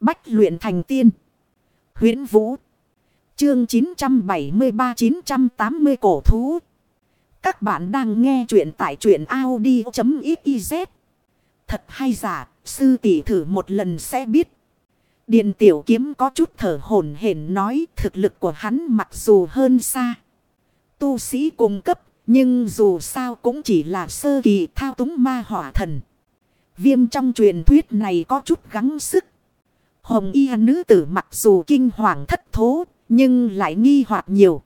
Bách luyện thành tiên. huyễn Vũ. Chương 973-980 cổ thú. Các bạn đang nghe truyện tại truyện Audi.xyz. Thật hay giả, sư tỷ thử một lần sẽ biết. Điện tiểu kiếm có chút thở hổn hển nói thực lực của hắn mặc dù hơn xa. Tu sĩ cung cấp, nhưng dù sao cũng chỉ là sơ kỳ thao túng ma hỏa thần. Viêm trong truyền thuyết này có chút gắng sức. Hồng y nữ tử mặc dù kinh hoàng thất thố, nhưng lại nghi hoặc nhiều.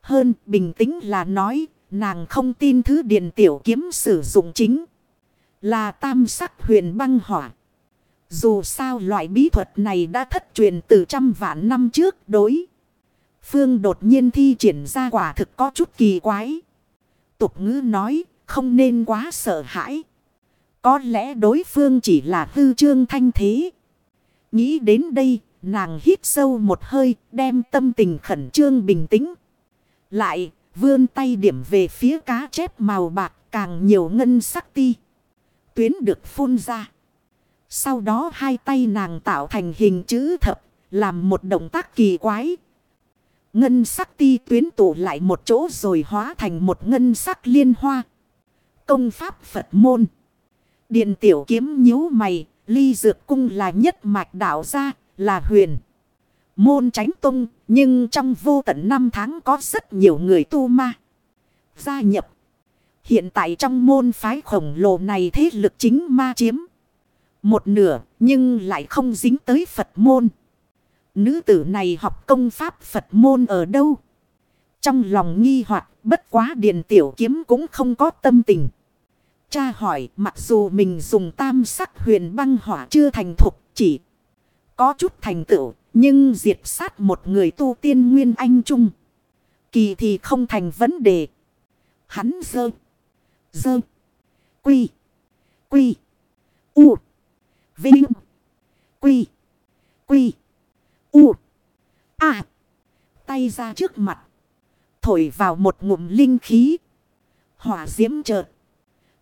Hơn bình tĩnh là nói, nàng không tin thứ điện tiểu kiếm sử dụng chính. Là tam sắc huyền băng hỏa. Dù sao loại bí thuật này đã thất truyền từ trăm vạn năm trước đối. Phương đột nhiên thi triển ra quả thực có chút kỳ quái. Tục ngữ nói không nên quá sợ hãi. Có lẽ đối phương chỉ là hư trương thanh thế. Nghĩ đến đây, nàng hít sâu một hơi, đem tâm tình khẩn trương bình tĩnh. Lại, vươn tay điểm về phía cá chép màu bạc càng nhiều ngân sắc ti. Tuyến được phun ra. Sau đó hai tay nàng tạo thành hình chữ thập, làm một động tác kỳ quái. Ngân sắc ti tuyến tụ lại một chỗ rồi hóa thành một ngân sắc liên hoa. Công pháp Phật môn. Điện tiểu kiếm nhíu mày, ly dược cung là nhất mạch đạo gia, là huyền. Môn tránh tung, nhưng trong vô tận năm tháng có rất nhiều người tu ma. Gia nhập. Hiện tại trong môn phái khổng lồ này thế lực chính ma chiếm. Một nửa, nhưng lại không dính tới Phật môn. Nữ tử này học công pháp Phật môn ở đâu? Trong lòng nghi hoặc bất quá điền tiểu kiếm cũng không có tâm tình. Cha hỏi, mặc dù mình dùng tam sắc huyền băng hỏa chưa thành thục, chỉ có chút thành tựu, nhưng diệt sát một người tu tiên nguyên anh trung. Kỳ thì không thành vấn đề. Hắn dơ. Dơ. Quy. Quy. U. Vinh. Quy. Quy. U. À. Tay ra trước mặt. Thổi vào một ngụm linh khí. Hỏa diễm chợt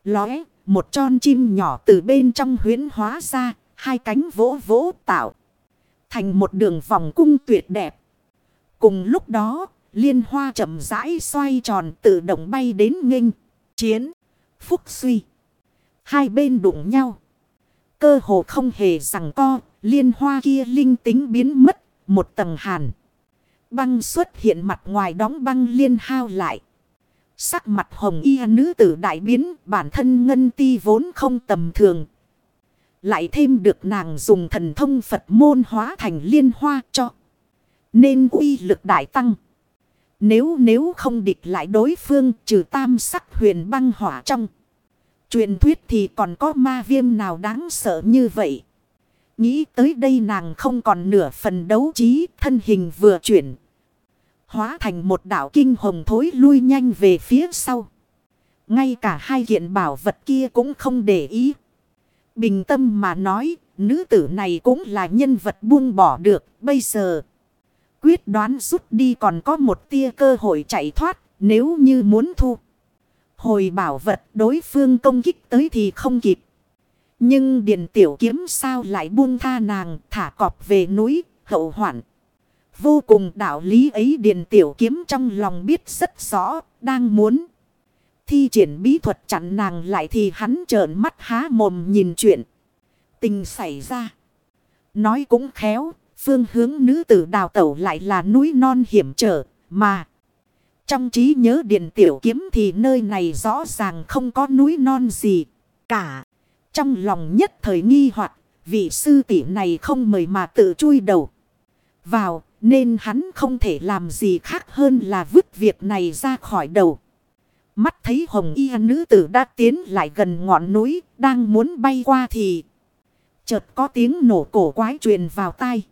lóe, một con chim nhỏ từ bên trong huyến hóa ra, hai cánh vỗ vỗ tạo. Thành một đường vòng cung tuyệt đẹp. Cùng lúc đó, liên hoa chậm rãi xoay tròn tự động bay đến nghênh chiến, phúc suy. Hai bên đụng nhau. Cơ hồ không hề rằng co, liên hoa kia linh tính biến mất, một tầng hàn. Băng xuất hiện mặt ngoài đóng băng liên hao lại. Sắc mặt hồng y nữ tử đại biến, bản thân ngân ti vốn không tầm thường. Lại thêm được nàng dùng thần thông Phật môn hóa thành liên hoa cho. Nên uy lực đại tăng. Nếu nếu không địch lại đối phương, trừ tam sắc huyền băng hỏa trong. Truyền thuyết thì còn có ma viêm nào đáng sợ như vậy. Nghĩ tới đây nàng không còn nửa phần đấu trí, thân hình vừa chuyển Hóa thành một đảo kinh hồng thối lui nhanh về phía sau. Ngay cả hai kiện bảo vật kia cũng không để ý. Bình tâm mà nói, nữ tử này cũng là nhân vật buông bỏ được. Bây giờ, quyết đoán rút đi còn có một tia cơ hội chạy thoát nếu như muốn thu. Hồi bảo vật đối phương công kích tới thì không kịp. Nhưng điện tiểu kiếm sao lại buông tha nàng thả cọp về núi hậu hoạn. Vô cùng đạo lý ấy Điền Tiểu Kiếm trong lòng biết rất rõ, đang muốn. Thi triển bí thuật chặn nàng lại thì hắn trợn mắt há mồm nhìn chuyện. Tình xảy ra. Nói cũng khéo, phương hướng nữ tử đào tẩu lại là núi non hiểm trở, mà. Trong trí nhớ Điền Tiểu Kiếm thì nơi này rõ ràng không có núi non gì cả. Trong lòng nhất thời nghi hoặc vị sư tỷ này không mời mà tự chui đầu. Vào, nên hắn không thể làm gì khác hơn là vứt việc này ra khỏi đầu. Mắt thấy hồng y nữ tử đã tiến lại gần ngọn núi, đang muốn bay qua thì... Chợt có tiếng nổ cổ quái truyền vào tai.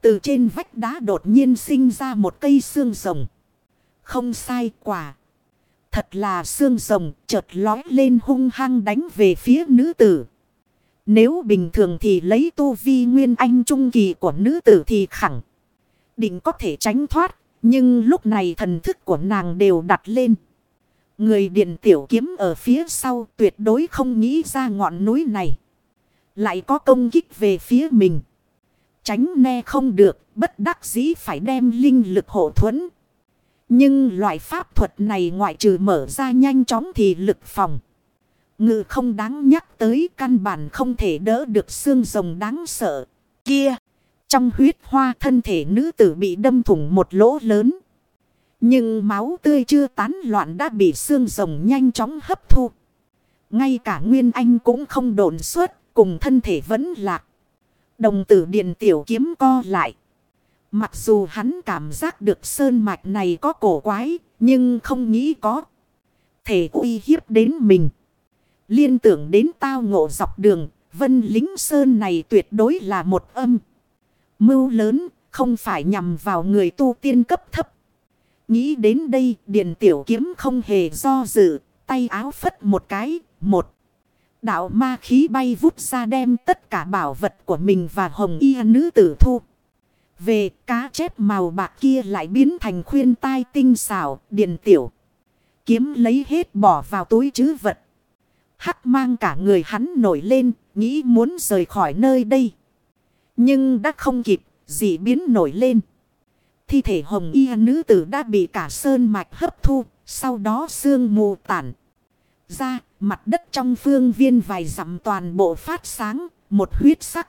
Từ trên vách đá đột nhiên sinh ra một cây xương rồng. Không sai quả. Thật là xương rồng chợt lói lên hung hăng đánh về phía nữ tử. Nếu bình thường thì lấy tu vi nguyên anh trung kỳ của nữ tử thì khẳng định có thể tránh thoát. Nhưng lúc này thần thức của nàng đều đặt lên. Người điện tiểu kiếm ở phía sau tuyệt đối không nghĩ ra ngọn núi này. Lại có công kích về phía mình. Tránh ne không được, bất đắc dĩ phải đem linh lực hộ thuẫn. Nhưng loại pháp thuật này ngoại trừ mở ra nhanh chóng thì lực phòng. Ngự không đáng nhắc tới căn bản không thể đỡ được xương rồng đáng sợ. Kia, trong huyết hoa thân thể nữ tử bị đâm thủng một lỗ lớn. Nhưng máu tươi chưa tán loạn đã bị xương rồng nhanh chóng hấp thu. Ngay cả Nguyên Anh cũng không đồn suốt, cùng thân thể vẫn lạc. Đồng tử điện tiểu kiếm co lại. Mặc dù hắn cảm giác được sơn mạch này có cổ quái, nhưng không nghĩ có. Thể uy hiếp đến mình. Liên tưởng đến tao ngộ dọc đường, vân lính sơn này tuyệt đối là một âm. Mưu lớn, không phải nhằm vào người tu tiên cấp thấp. Nghĩ đến đây, điện tiểu kiếm không hề do dự, tay áo phất một cái, một. Đạo ma khí bay vút ra đem tất cả bảo vật của mình và hồng y nữ tử thu. Về cá chép màu bạc kia lại biến thành khuyên tai tinh xảo, điện tiểu. Kiếm lấy hết bỏ vào túi chứ vật. Hắc mang cả người hắn nổi lên, nghĩ muốn rời khỏi nơi đây. Nhưng đã không kịp, dị biến nổi lên. Thi thể hồng y nữ tử đã bị cả sơn mạch hấp thu, sau đó sương mù tản. Ra, mặt đất trong phương viên vài dặm toàn bộ phát sáng, một huyết sắc.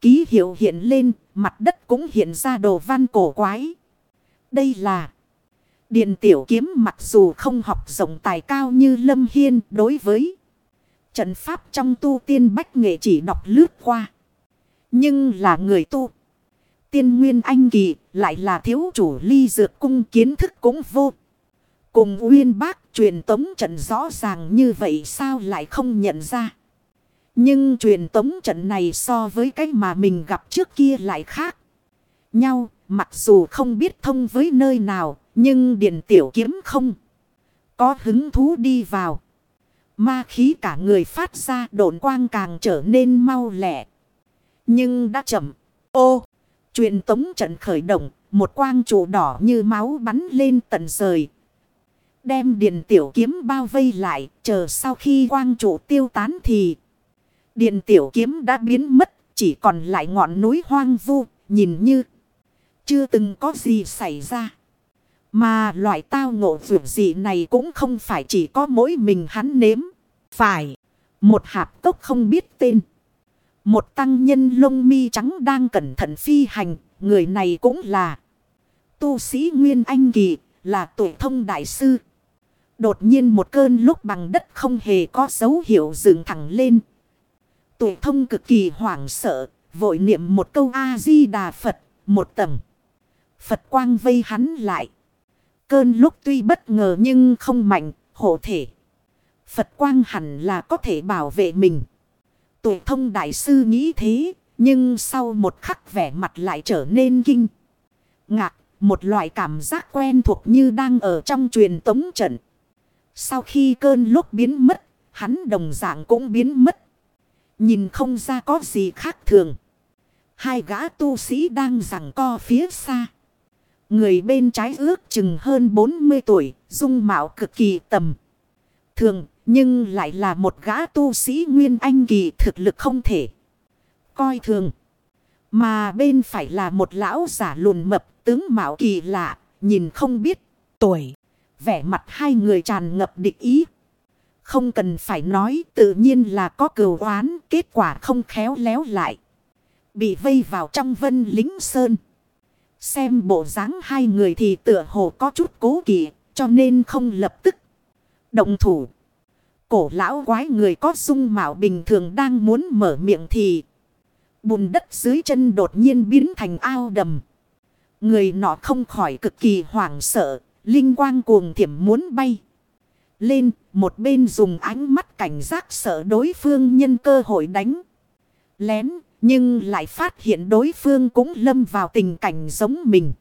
Ký hiệu hiện lên, mặt đất cũng hiện ra đồ văn cổ quái. Đây là Điện tiểu kiếm mặc dù không học rộng tài cao như Lâm Hiên đối với trận pháp trong tu tiên bách nghệ chỉ đọc lướt qua. Nhưng là người tu. Tiên nguyên anh kỳ lại là thiếu chủ ly dược cung kiến thức cũng vô. Cùng uyên bác truyền tống trận rõ ràng như vậy sao lại không nhận ra. Nhưng truyền tống trận này so với cái mà mình gặp trước kia lại khác. Nhau, mặc dù không biết thông với nơi nào, nhưng điện tiểu kiếm không. Có hứng thú đi vào. Ma khí cả người phát ra độn quang càng trở nên mau lẹ. Nhưng đã chậm. Ô! Truyền tống trận khởi động. Một quang trụ đỏ như máu bắn lên tận rời. Đem điện tiểu kiếm bao vây lại. Chờ sau khi quang trụ tiêu tán thì. Điện tiểu kiếm đã biến mất. Chỉ còn lại ngọn núi hoang vu. Nhìn như. Chưa từng có gì xảy ra. Mà loại tao ngộ vượt gì này cũng không phải chỉ có mỗi mình hắn nếm. Phải. Một hạp cốc không biết tên. Một tăng nhân lông mi trắng đang cẩn thận phi hành. Người này cũng là. Tu sĩ Nguyên Anh Kỳ. Là tuổi thông đại sư. Đột nhiên một cơn lúc bằng đất không hề có dấu hiệu dựng thẳng lên. Tuổi thông cực kỳ hoảng sợ. Vội niệm một câu A-di-đà Phật. Một tầng. Phật quang vây hắn lại. Cơn lúc tuy bất ngờ nhưng không mạnh, hộ thể. Phật quang hẳn là có thể bảo vệ mình. Tuổi thông đại sư nghĩ thế, nhưng sau một khắc vẻ mặt lại trở nên kinh. Ngạc, một loại cảm giác quen thuộc như đang ở trong truyền tống trận. Sau khi cơn lúc biến mất, hắn đồng dạng cũng biến mất. Nhìn không ra có gì khác thường. Hai gã tu sĩ đang giằng co phía xa. Người bên trái ước chừng hơn 40 tuổi, dung mạo cực kỳ tầm. Thường, nhưng lại là một gã tu sĩ nguyên anh kỳ thực lực không thể. Coi thường. Mà bên phải là một lão giả lùn mập tướng mạo kỳ lạ, nhìn không biết tuổi. Vẻ mặt hai người tràn ngập địch ý. Không cần phải nói tự nhiên là có cừu oán, kết quả không khéo léo lại. Bị vây vào trong vân lính sơn. Xem bộ dáng hai người thì tựa hồ có chút cố kỵ, cho nên không lập tức động thủ. Cổ lão quái người có dung mạo bình thường đang muốn mở miệng thì bùn đất dưới chân đột nhiên biến thành ao đầm. Người nọ không khỏi cực kỳ hoảng sợ, linh quang cuồng thiểm muốn bay. Lên, một bên dùng ánh mắt cảnh giác sợ đối phương nhân cơ hội đánh. Lén, nhưng lại phát hiện đối phương cũng lâm vào tình cảnh giống mình.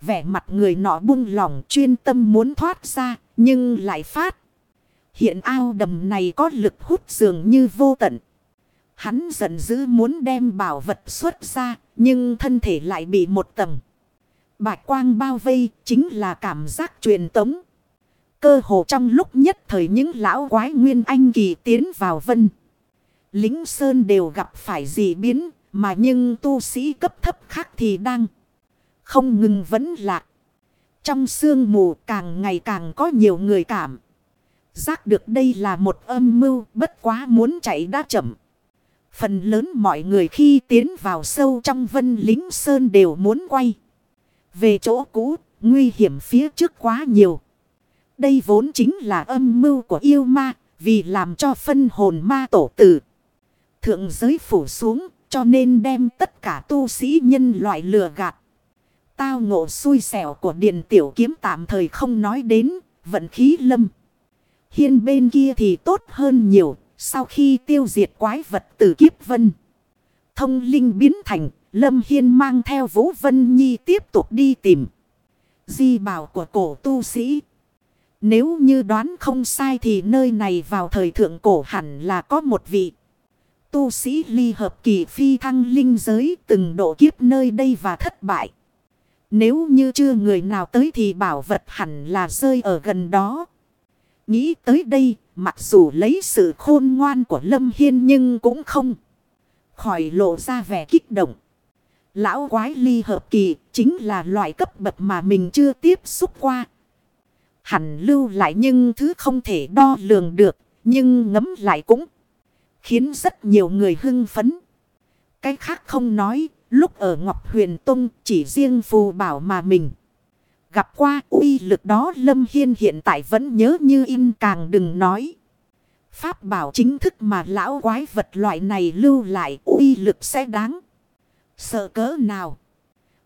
Vẻ mặt người nọ buông lỏng chuyên tâm muốn thoát ra, nhưng lại phát. Hiện ao đầm này có lực hút dường như vô tận. Hắn giận dữ muốn đem bảo vật xuất ra, nhưng thân thể lại bị một tầng. Bạch quang bao vây chính là cảm giác truyền tống. Cơ hồ trong lúc nhất thời những lão quái nguyên anh kỳ tiến vào vân lính sơn đều gặp phải dị biến, Mà nhưng tu sĩ cấp thấp khác thì đang không ngừng vấn lạc. Trong sương mù càng ngày càng có nhiều người cảm. Giác được đây là một âm mưu bất quá muốn chạy đã chậm. Phần lớn mọi người khi tiến vào sâu trong vân lính sơn đều muốn quay. Về chỗ cũ, nguy hiểm phía trước quá nhiều. Đây vốn chính là âm mưu của yêu ma, vì làm cho phân hồn ma tổ tử. Thượng giới phủ xuống, cho nên đem tất cả tu sĩ nhân loại lừa gạt. Tao ngộ xui xẻo của Điền Tiểu Kiếm tạm thời không nói đến, vận khí lâm. Hiên bên kia thì tốt hơn nhiều, sau khi tiêu diệt quái vật từ kiếp vân. Thông linh biến thành, Lâm Hiên mang theo Vũ Vân Nhi tiếp tục đi tìm. Di bảo của cổ tu sĩ. Nếu như đoán không sai thì nơi này vào thời thượng cổ hẳn là có một vị. Tu sĩ ly hợp kỳ phi thăng linh giới từng độ kiếp nơi đây và thất bại. Nếu như chưa người nào tới thì bảo vật hẳn là rơi ở gần đó. Nghĩ tới đây, mặc dù lấy sự khôn ngoan của Lâm Hiên nhưng cũng không khỏi lộ ra vẻ kích động. Lão quái ly hợp kỳ chính là loại cấp bậc mà mình chưa tiếp xúc qua. Hẳn lưu lại nhưng thứ không thể đo lường được, nhưng ngấm lại cũng khiến rất nhiều người hưng phấn. Cái khác không nói, lúc ở Ngọc Huyền Tông chỉ riêng phù bảo mà mình. Gặp qua uy lực đó Lâm Hiên hiện tại vẫn nhớ như in càng đừng nói. Pháp bảo chính thức mà lão quái vật loại này lưu lại uy lực sẽ đáng. Sợ cỡ nào?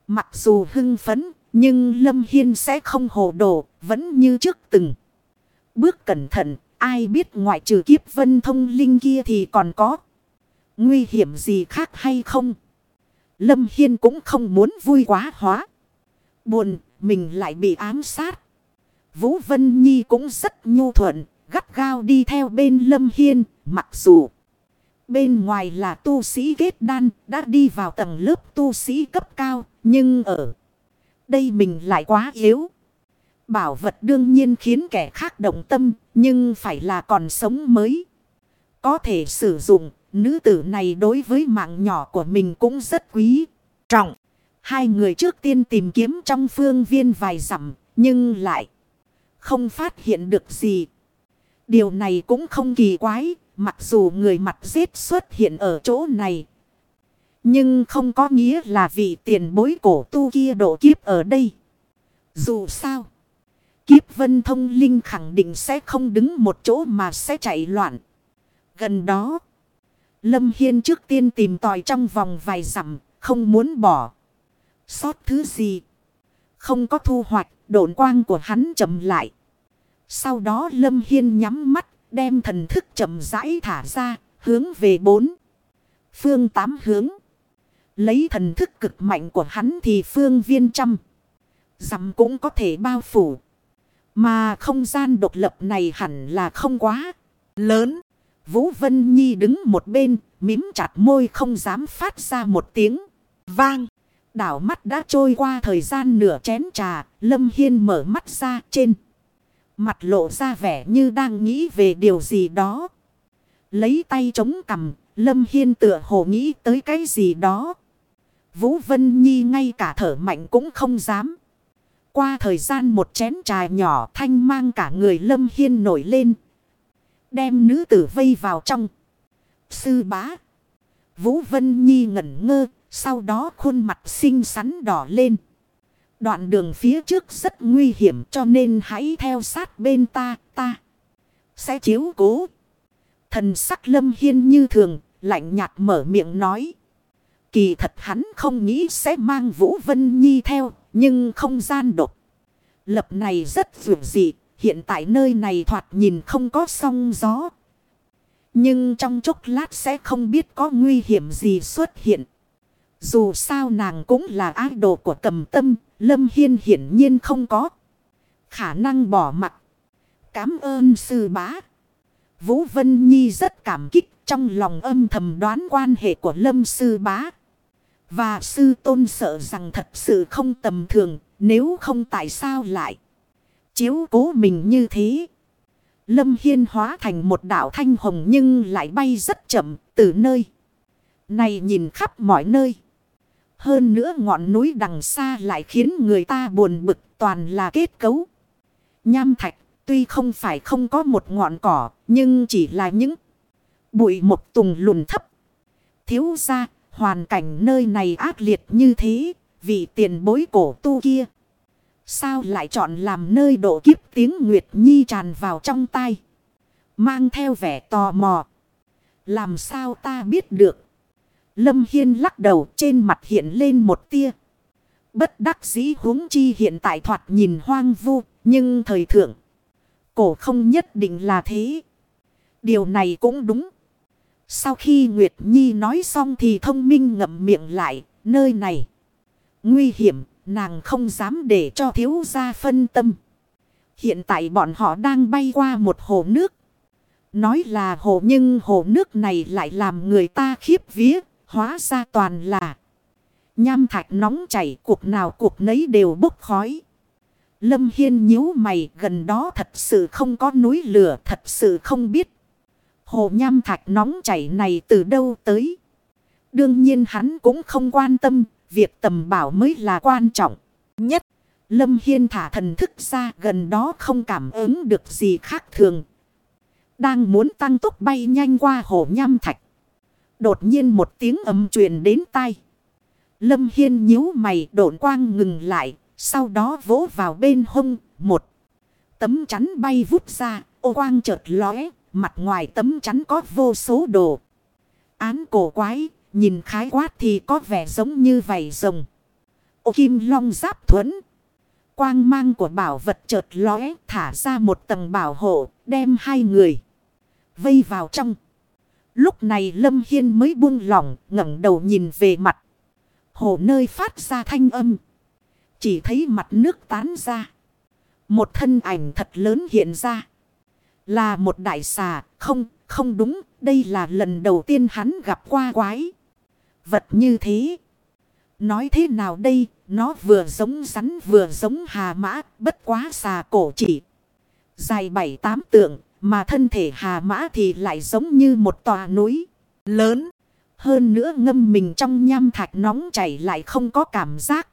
Mặc dù hưng phấn, nhưng Lâm Hiên sẽ không hồ đồ, vẫn như trước từng. Bước cẩn thận, ai biết ngoại trừ kiếp vân thông linh kia thì còn có nguy hiểm gì khác hay không? Lâm Hiên cũng không muốn vui quá hóa. Buồn, mình lại bị ám sát. Vũ Vân Nhi cũng rất nhu thuận, gắt gao đi theo bên Lâm Hiên, mặc dù bên ngoài là tu sĩ kết đan, đã đi vào tầng lớp tu sĩ cấp cao, nhưng ở đây mình lại quá yếu. Bảo vật đương nhiên khiến kẻ khác động tâm, nhưng phải là còn sống mới. Có thể sử dụng, nữ tử này đối với mạng nhỏ của mình cũng rất quý, trọng. Hai người trước tiên tìm kiếm trong phương viên vài dặm nhưng lại không phát hiện được gì. Điều này cũng không kỳ quái, mặc dù người mặt giết xuất hiện ở chỗ này. Nhưng không có nghĩa là vị tiền bối cổ tu kia độ kiếp ở đây. Dù sao, kiếp vân thông linh khẳng định sẽ không đứng một chỗ mà sẽ chạy loạn. Gần đó, Lâm Hiên trước tiên tìm tòi trong vòng vài dặm, không muốn bỏ sót thứ gì. Không có thu hoạch, độn quang của hắn chậm lại. Sau đó Lâm Hiên nhắm mắt, đem thần thức chậm rãi thả ra, hướng về bốn. Phương tám hướng. Lấy thần thức cực mạnh của hắn thì phương viên trăm. Dằm cũng có thể bao phủ. Mà không gian độc lập này hẳn là không quá lớn. Vũ Vân Nhi đứng một bên, mím chặt môi không dám phát ra một tiếng vang. Đảo mắt đã trôi qua thời gian nửa chén trà, Lâm Hiên mở mắt ra trên. Mặt lộ ra vẻ như đang nghĩ về điều gì đó. Lấy tay chống cằm, Lâm Hiên tựa hồ nghĩ tới cái gì đó. Vũ Vân Nhi ngay cả thở mạnh cũng không dám. Qua thời gian một chén trà nhỏ thanh mang cả người Lâm Hiên nổi lên. Đem nữ tử vây vào trong. Sư bá. Vũ Vân Nhi ngẩn ngơ sau đó khuôn mặt xinh xắn đỏ lên. Đoạn đường phía trước rất nguy hiểm cho nên hãy theo sát bên ta, ta. Sẽ chiếu cố. Thần sắc lâm hiên như thường, lạnh nhạt mở miệng nói. Kỳ thật hắn không nghĩ sẽ mang Vũ Vân Nhi theo, nhưng không gian đột. Lập này rất vượt dị, hiện tại nơi này thoạt nhìn không có song gió. Nhưng trong chốc lát sẽ không biết có nguy hiểm gì xuất hiện. Dù sao nàng cũng là idol của cầm tâm, Lâm Hiên hiển nhiên không có khả năng bỏ mặt. Cám ơn sư bá. Vũ Vân Nhi rất cảm kích trong lòng âm thầm đoán quan hệ của Lâm sư bá. Và sư tôn sợ rằng thật sự không tầm thường, nếu không tại sao lại chiếu cố mình như thế. Lâm Hiên hóa thành một đảo thanh hồng nhưng lại bay rất chậm từ nơi Này nhìn khắp mọi nơi. Hơn nữa ngọn núi đằng xa lại khiến người ta buồn bực, toàn là kết cấu. Nham thạch, tuy không phải không có một ngọn cỏ, nhưng chỉ là những bụi một tùng lùn thấp. Thiếu ra hoàn cảnh nơi này ác liệt như thế vì tiền bối cổ tu kia. Sao lại chọn làm nơi độ kiếp tiếng Nguyệt Nhi tràn vào trong tay. Mang theo vẻ tò mò. Làm sao ta biết được. Lâm Hiên lắc đầu, trên mặt hiện lên một tia. Bất đắc dĩ huống chi hiện tại thoạt nhìn hoang vu. Nhưng thời thượng. Cổ không nhất định là thế. Điều này cũng đúng. Sau khi Nguyệt Nhi nói xong thì thông minh ngậm miệng lại. Nơi này. Nguy hiểm. Nàng không dám để cho thiếu gia phân tâm. Hiện tại bọn họ đang bay qua một hồ nước. Nói là hồ nhưng hồ nước này lại làm người ta khiếp vía. Hóa ra toàn là nham thạch nóng chảy cuộc nào cuộc nấy đều bốc khói. Lâm Hiên nhíu mày gần đó thật sự không có núi lửa thật sự không biết. Hồ nham thạch nóng chảy này từ đâu tới. Đương nhiên hắn cũng không quan tâm, việc tầm bảo mới là quan trọng nhất. Lâm Hiên thả thần thức ra gần đó không cảm ứng được gì khác thường. Đang muốn tăng tốc bay nhanh qua hồ nham thạch. Đột nhiên một tiếng ấm truyền đến tai. Lâm Hiên nhíu mày độn quang ngừng lại. Sau đó vỗ vào bên hông, một. Tấm chắn bay vút ra. Ô quang chợt lóe. Mặt ngoài tấm chắn có vô số đồ. Án cổ quái. Nhìn khái quát thì có vẻ giống như vảy rồng. Ô kim long giáp thuẫn. Quang mang của bảo vật chợt lóe, thả ra một tầng bảo hộ. Đem hai người. Vây vào trong. Lúc này Lâm Hiên mới buông lỏng ngẩng đầu nhìn về mặt. Hồ nơi phát ra thanh âm. Chỉ thấy mặt nước tán ra. Một thân ảnh thật lớn hiện ra. Là một đại xà. Không, không đúng. Đây là lần đầu tiên hắn gặp qua quái. Vật như thế. Nói thế nào đây? Nó vừa giống rắn vừa giống hà mã. Bất quá xà cổ chỉ. Dài bảy tám tượng. Mà thân thể hà mã thì lại giống như một tòa núi. Lớn. Hơn nữa ngâm mình trong nham thạch nóng chảy lại không có cảm giác.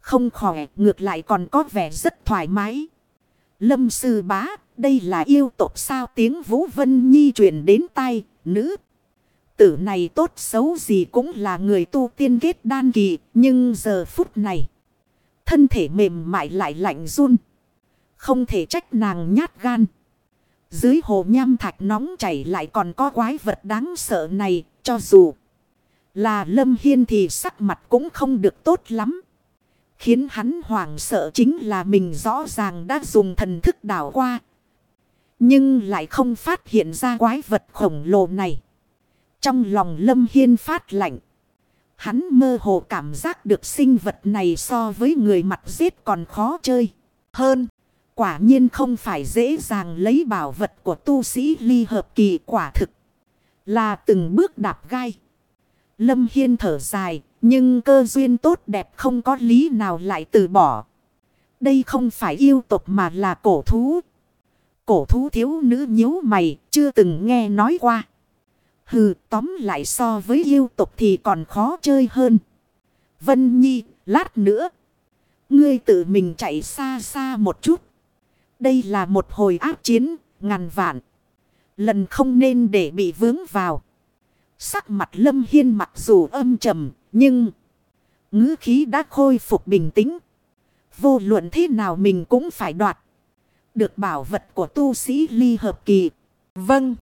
Không khỏe, ngược lại còn có vẻ rất thoải mái. Lâm sư bá, đây là yêu tộc sao tiếng Vũ Vân Nhi truyền đến tay, nữ. Tử này tốt xấu gì cũng là người tu tiên kết đan kỳ, nhưng giờ phút này. Thân thể mềm mại lại lạnh run. Không thể trách nàng nhát gan. Dưới hồ nham thạch nóng chảy lại còn có quái vật đáng sợ này, cho dù là Lâm Hiên thì sắc mặt cũng không được tốt lắm. Khiến hắn hoảng sợ chính là mình rõ ràng đã dùng thần thức đảo qua. Nhưng lại không phát hiện ra quái vật khổng lồ này. Trong lòng Lâm Hiên phát lạnh. Hắn mơ hồ cảm giác được sinh vật này so với người mặt giết còn khó chơi. Hơn, quả nhiên không phải dễ dàng lấy bảo vật của tu sĩ ly hợp kỳ quả thực. Là từng bước đạp gai. Lâm Hiên thở dài, nhưng cơ duyên tốt đẹp không có lý nào lại từ bỏ. Đây không phải yêu tục mà là cổ thú. Cổ thú thiếu nữ nhíu mày, chưa từng nghe nói qua. Hừ, tóm lại so với yêu tục thì còn khó chơi hơn. Vân Nhi, lát nữa. Ngươi tự mình chạy xa xa một chút. Đây là một hồi áp chiến, ngàn vạn. Lần không nên để bị vướng vào. Sắc mặt lâm hiên mặc dù âm trầm, nhưng ngữ khí đã khôi phục bình tĩnh. Vô luận thế nào mình cũng phải đoạt. Được bảo vật của tu sĩ ly hợp kỳ. Vâng.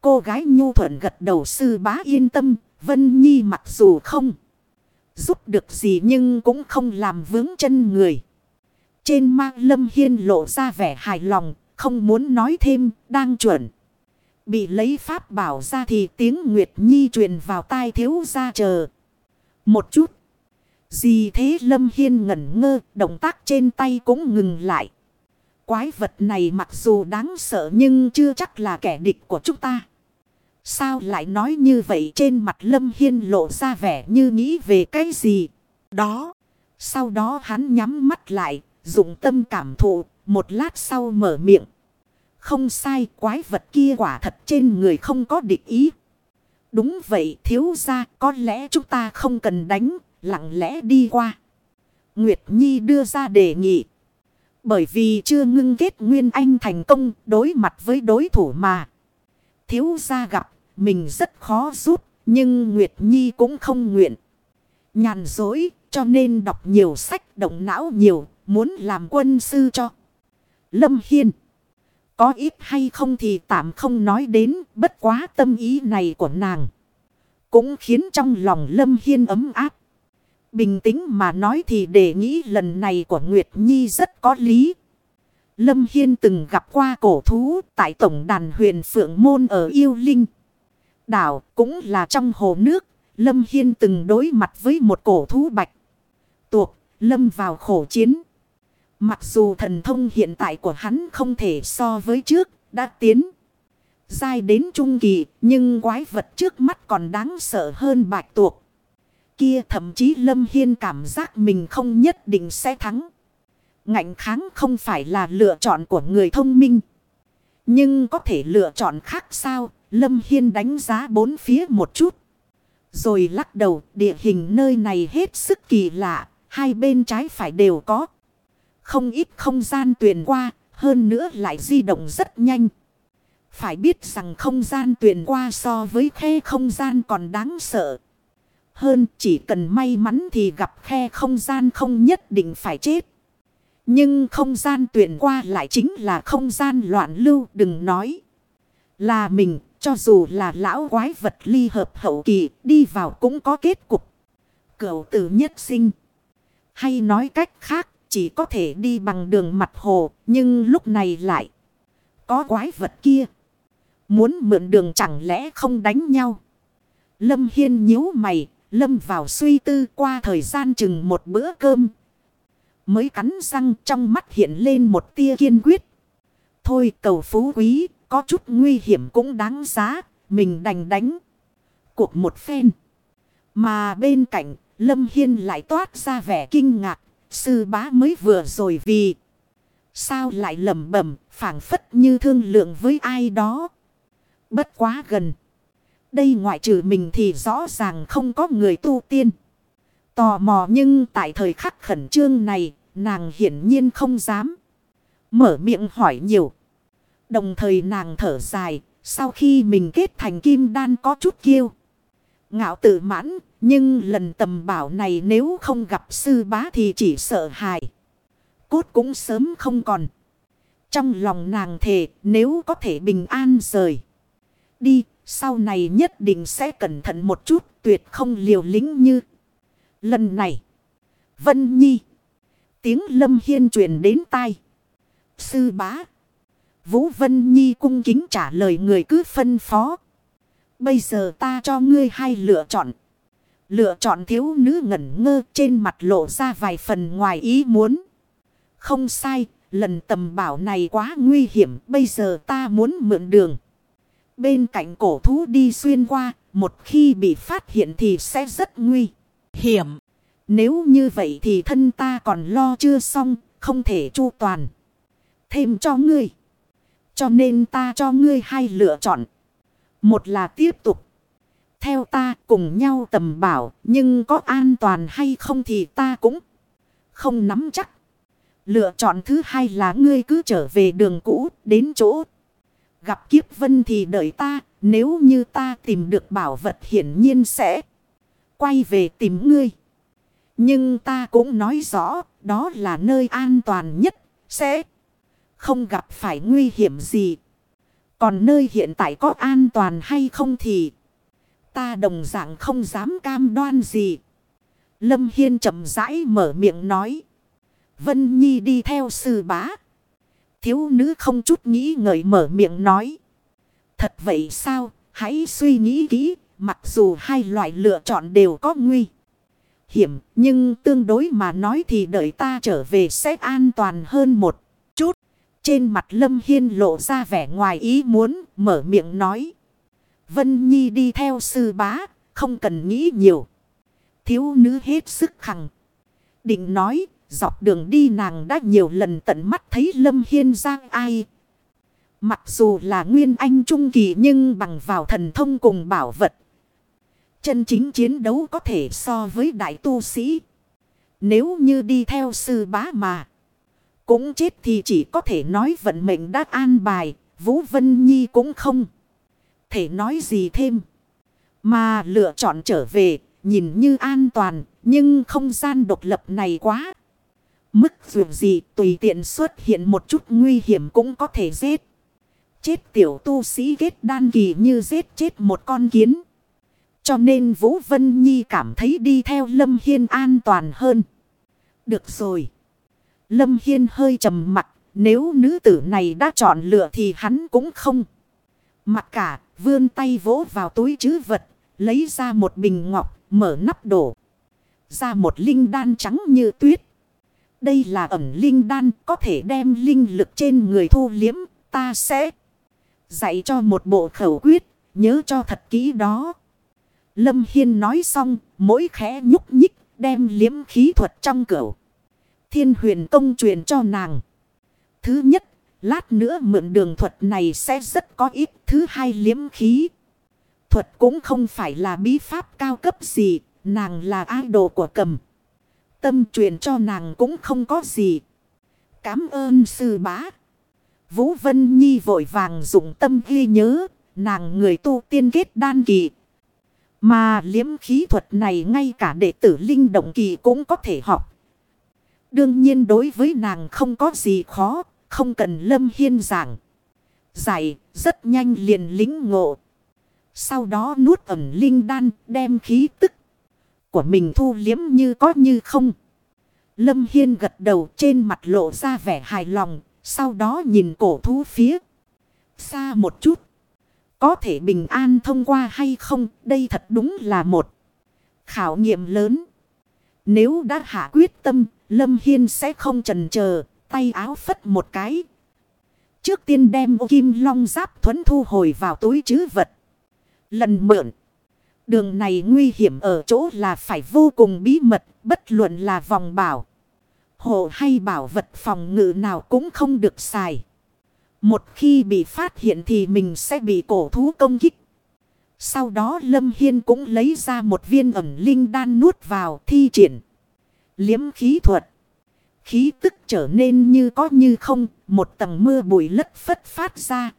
Cô gái nhu thuận gật đầu sư bá yên tâm. Vân Nhi mặc dù không giúp được gì nhưng cũng không làm vướng chân người. Trên ma lâm hiên lộ ra vẻ hài lòng. Không muốn nói thêm. Đang chuẩn. Bị lấy pháp bảo ra thì tiếng Nguyệt Nhi truyền vào tai thiếu ra chờ. Một chút. Gì thế Lâm Hiên ngẩn ngơ, động tác trên tay cũng ngừng lại. Quái vật này mặc dù đáng sợ nhưng chưa chắc là kẻ địch của chúng ta. Sao lại nói như vậy trên mặt Lâm Hiên lộ ra vẻ như nghĩ về cái gì? Đó. Sau đó hắn nhắm mắt lại, dụng tâm cảm thụ, một lát sau mở miệng. Không sai, quái vật kia quả thật trên người không có địch ý. Đúng vậy thiếu ra có lẽ chúng ta không cần đánh, lặng lẽ đi qua. Nguyệt Nhi đưa ra đề nghị. Bởi vì chưa ngưng kết Nguyên Anh thành công đối mặt với đối thủ mà. Thiếu ra gặp, mình rất khó giúp, nhưng Nguyệt Nhi cũng không nguyện. Nhàn dối, cho nên đọc nhiều sách động não nhiều, muốn làm quân sư cho. Lâm Hiên. Có ít hay không thì tạm không nói đến bất quá tâm ý này của nàng. Cũng khiến trong lòng Lâm Hiên ấm áp. Bình tĩnh mà nói thì đề nghĩ lần này của Nguyệt Nhi rất có lý. Lâm Hiên từng gặp qua cổ thú tại tổng đàn huyền Phượng Môn ở Yêu Linh. Đảo cũng là trong hồ nước. Lâm Hiên từng đối mặt với một cổ thú bạch. Tuộc, Lâm vào khổ chiến. Mặc dù thần thông hiện tại của hắn không thể so với trước, đã tiến. Dài đến trung kỳ, nhưng quái vật trước mắt còn đáng sợ hơn bạch tuộc. Kia thậm chí Lâm Hiên cảm giác mình không nhất định sẽ thắng. Ngạnh kháng không phải là lựa chọn của người thông minh. Nhưng có thể lựa chọn khác sao? Lâm Hiên đánh giá bốn phía một chút. Rồi lắc đầu địa hình nơi này hết sức kỳ lạ. Hai bên trái phải đều có. Không ít không gian tuyển qua. Hơn nữa lại di động rất nhanh. Phải biết rằng không gian tuyển qua so với khe không gian còn đáng sợ. Hơn chỉ cần may mắn thì gặp khe không gian không nhất định phải chết. Nhưng không gian tuyển qua lại chính là không gian loạn lưu, đừng nói. Là mình, cho dù là lão quái vật ly hợp hậu kỳ, đi vào cũng có kết cục. Cửu tử nhất sinh. Hay nói cách khác chỉ có thể đi bằng đường mặt hồ nhưng lúc này lại có quái vật kia. Muốn mượn đường chẳng lẽ không đánh nhau. Lâm Hiên nhíu mày lâm vào suy tư qua thời gian chừng một bữa cơm. Mới cắn răng trong mắt hiện lên một tia kiên quyết. Thôi cầu phú quý, có chút nguy hiểm cũng đáng giá, mình đành đánh. Cuộc một phen. Mà bên cạnh, Lâm Hiên lại toát ra vẻ kinh ngạc, sư bá mới vừa rồi vì... Sao lại lầm bẩm phảng phất như thương lượng với ai đó. Bất quá gần. Đây ngoại trừ mình thì rõ ràng không có người tu tiên. Tò mò nhưng tại thời khắc khẩn trương này, nàng hiển nhiên không dám. Mở miệng hỏi nhiều. Đồng thời nàng thở dài, sau khi mình kết thành kim đan có chút kiêu. Ngạo tự mãn, nhưng lần tầm bảo này nếu không gặp sư bá thì chỉ sợ hại. Cốt cũng sớm không còn. Trong lòng nàng thề nếu có thể bình an rời. Đi, sau này nhất định sẽ cẩn thận một chút tuyệt không liều lính như. Lần này. Vân Nhi. Tiếng Lâm Hiên truyền đến tai. Sư bá. Vũ Vân Nhi cung kính trả lời người cứ phân phó. Bây giờ ta cho ngươi hai lựa chọn. Lựa chọn thiếu nữ ngẩn ngơ trên mặt lộ ra vài phần ngoài ý muốn. Không sai, lần tầm bảo này quá nguy hiểm, bây giờ ta muốn mượn đường. Bên cạnh cổ thú đi xuyên qua, một khi bị phát hiện thì sẽ rất nguy hiểm. Nếu như vậy thì thân ta còn lo chưa xong, không thể chu toàn. Thêm cho ngươi. Cho nên ta cho ngươi hai lựa chọn. Một là tiếp tục. Theo ta cùng nhau tầm bảo, nhưng có an toàn hay không thì ta cũng không nắm chắc. Lựa chọn thứ hai là ngươi cứ trở về đường cũ, đến chỗ Gặp kiếp vân thì đợi ta, nếu như ta tìm được bảo vật hiển nhiên sẽ quay về tìm ngươi. Nhưng ta cũng nói rõ, đó là nơi an toàn nhất, sẽ không gặp phải nguy hiểm gì. Còn nơi hiện tại có an toàn hay không thì ta đồng dạng không dám cam đoan gì. Lâm Hiên chậm rãi mở miệng nói. Vân Nhi đi theo sư bá thiếu nữ không chút nghĩ ngợi mở miệng nói. Thật vậy sao, hãy suy nghĩ kỹ, mặc dù hai loại lựa chọn đều có nguy hiểm, nhưng tương đối mà nói thì đợi ta trở về sẽ an toàn hơn một chút. Trên mặt Lâm Hiên lộ ra vẻ ngoài ý muốn, mở miệng nói. Vân Nhi đi theo sư bá, không cần nghĩ nhiều. Thiếu nữ hết sức khẳng. Định nói, Dọc đường đi nàng đã nhiều lần tận mắt thấy Lâm Hiên Giang ai. Mặc dù là nguyên anh trung kỳ nhưng bằng vào thần thông cùng bảo vật. Chân chính chiến đấu có thể so với đại tu sĩ. Nếu như đi theo sư bá mà. Cũng chết thì chỉ có thể nói vận mệnh đã an bài. Vũ Vân Nhi cũng không. Thể nói gì thêm. Mà lựa chọn trở về. Nhìn như an toàn. Nhưng không gian độc lập này quá. Mức dù gì tùy tiện xuất hiện một chút nguy hiểm cũng có thể giết. Chết tiểu tu sĩ ghét đan kỳ như giết chết một con kiến. Cho nên Vũ Vân Nhi cảm thấy đi theo Lâm Hiên an toàn hơn. Được rồi. Lâm Hiên hơi trầm mặt. Nếu nữ tử này đã chọn lựa thì hắn cũng không. Mặt cả, vươn tay vỗ vào túi chứ vật. Lấy ra một bình ngọc, mở nắp đổ. Ra một linh đan trắng như tuyết. Đây là ẩm linh đan, có thể đem linh lực trên người thu liếm. Ta sẽ dạy cho một bộ khẩu quyết, nhớ cho thật kỹ đó. Lâm Hiên nói xong, mỗi khẽ nhúc nhích, đem liếm khí thuật trong cửu. Thiên huyền công truyền cho nàng. Thứ nhất, lát nữa mượn đường thuật này sẽ rất có ích Thứ hai liếm khí. Thuật cũng không phải là bí pháp cao cấp gì, nàng là ai đồ của cầm. Tâm truyền cho nàng cũng không có gì. Cám ơn sư bá. Vũ Vân Nhi vội vàng dụng tâm ghi nhớ, nàng người tu tiên kết đan kỳ. Mà liếm khí thuật này ngay cả đệ tử linh động kỳ cũng có thể học. Đương nhiên đối với nàng không có gì khó, không cần lâm hiên giảng. Giải, rất nhanh liền lính ngộ. Sau đó nuốt ẩm linh đan, đem khí tức của mình thu liếm như có như không. Lâm Hiên gật đầu trên mặt lộ ra vẻ hài lòng, sau đó nhìn cổ thú phía. Xa một chút. Có thể bình an thông qua hay không, đây thật đúng là một khảo nghiệm lớn. Nếu đã hạ quyết tâm, Lâm Hiên sẽ không trần chờ tay áo phất một cái. Trước tiên đem ô kim long giáp thuẫn thu hồi vào túi chứ vật. Lần mượn. Đường này nguy hiểm ở chỗ là phải vô cùng bí mật, bất luận là vòng bảo. Hộ hay bảo vật phòng ngự nào cũng không được xài. Một khi bị phát hiện thì mình sẽ bị cổ thú công kích. Sau đó Lâm Hiên cũng lấy ra một viên ẩm linh đan nuốt vào thi triển. Liếm khí thuật. Khí tức trở nên như có như không, một tầng mưa bụi lất phất phát ra.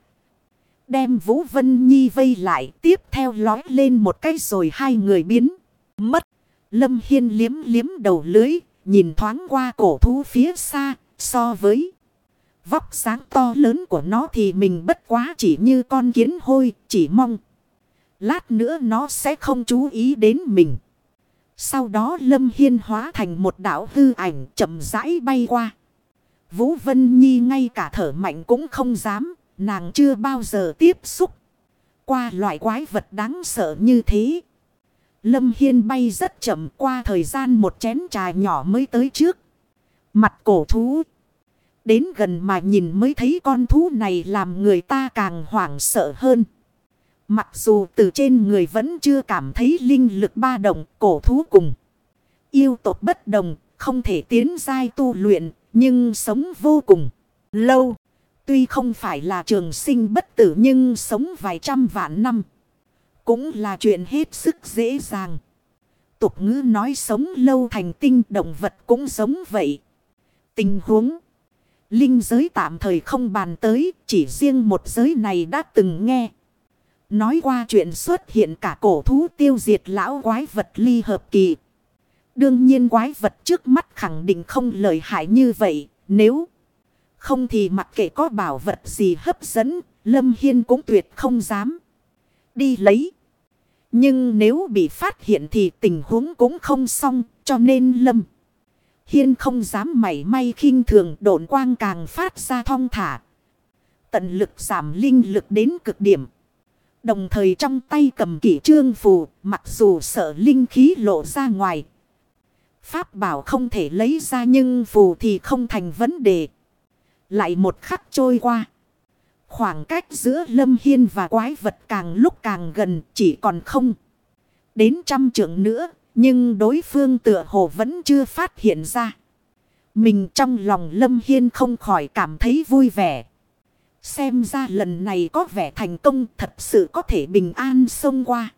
Đem Vũ Vân Nhi vây lại tiếp theo lói lên một cái rồi hai người biến. Mất. Lâm Hiên liếm liếm đầu lưới, nhìn thoáng qua cổ thú phía xa, so với vóc sáng to lớn của nó thì mình bất quá chỉ như con kiến hôi, chỉ mong. Lát nữa nó sẽ không chú ý đến mình. Sau đó Lâm Hiên hóa thành một đảo hư ảnh chậm rãi bay qua. Vũ Vân Nhi ngay cả thở mạnh cũng không dám, nàng chưa bao giờ tiếp xúc. Qua loại quái vật đáng sợ như thế. Lâm Hiên bay rất chậm qua thời gian một chén trà nhỏ mới tới trước. Mặt cổ thú. Đến gần mà nhìn mới thấy con thú này làm người ta càng hoảng sợ hơn. Mặc dù từ trên người vẫn chưa cảm thấy linh lực ba đồng cổ thú cùng. Yêu tộc bất đồng, không thể tiến giai tu luyện, nhưng sống vô cùng lâu. Tuy không phải là trường sinh bất tử nhưng sống vài trăm vạn năm. Cũng là chuyện hết sức dễ dàng. Tục ngữ nói sống lâu thành tinh động vật cũng giống vậy. Tình huống. Linh giới tạm thời không bàn tới. Chỉ riêng một giới này đã từng nghe. Nói qua chuyện xuất hiện cả cổ thú tiêu diệt lão quái vật ly hợp kỳ. Đương nhiên quái vật trước mắt khẳng định không lợi hại như vậy. Nếu không thì mặc kệ có bảo vật gì hấp dẫn. Lâm Hiên cũng tuyệt không dám. Đi lấy. Nhưng nếu bị phát hiện thì tình huống cũng không xong. Cho nên Lâm. Hiên không dám mảy may khinh thường độn quang càng phát ra thong thả. Tận lực giảm linh lực đến cực điểm. Đồng thời trong tay cầm kỷ trương phù, mặc dù sợ linh khí lộ ra ngoài. Pháp bảo không thể lấy ra nhưng phù thì không thành vấn đề. Lại một khắc trôi qua. Khoảng cách giữa lâm hiên và quái vật càng lúc càng gần chỉ còn không. Đến trăm trượng nữa, nhưng đối phương tựa hồ vẫn chưa phát hiện ra. Mình trong lòng lâm hiên không khỏi cảm thấy vui vẻ. Xem ra lần này có vẻ thành công thật sự có thể bình an xông qua.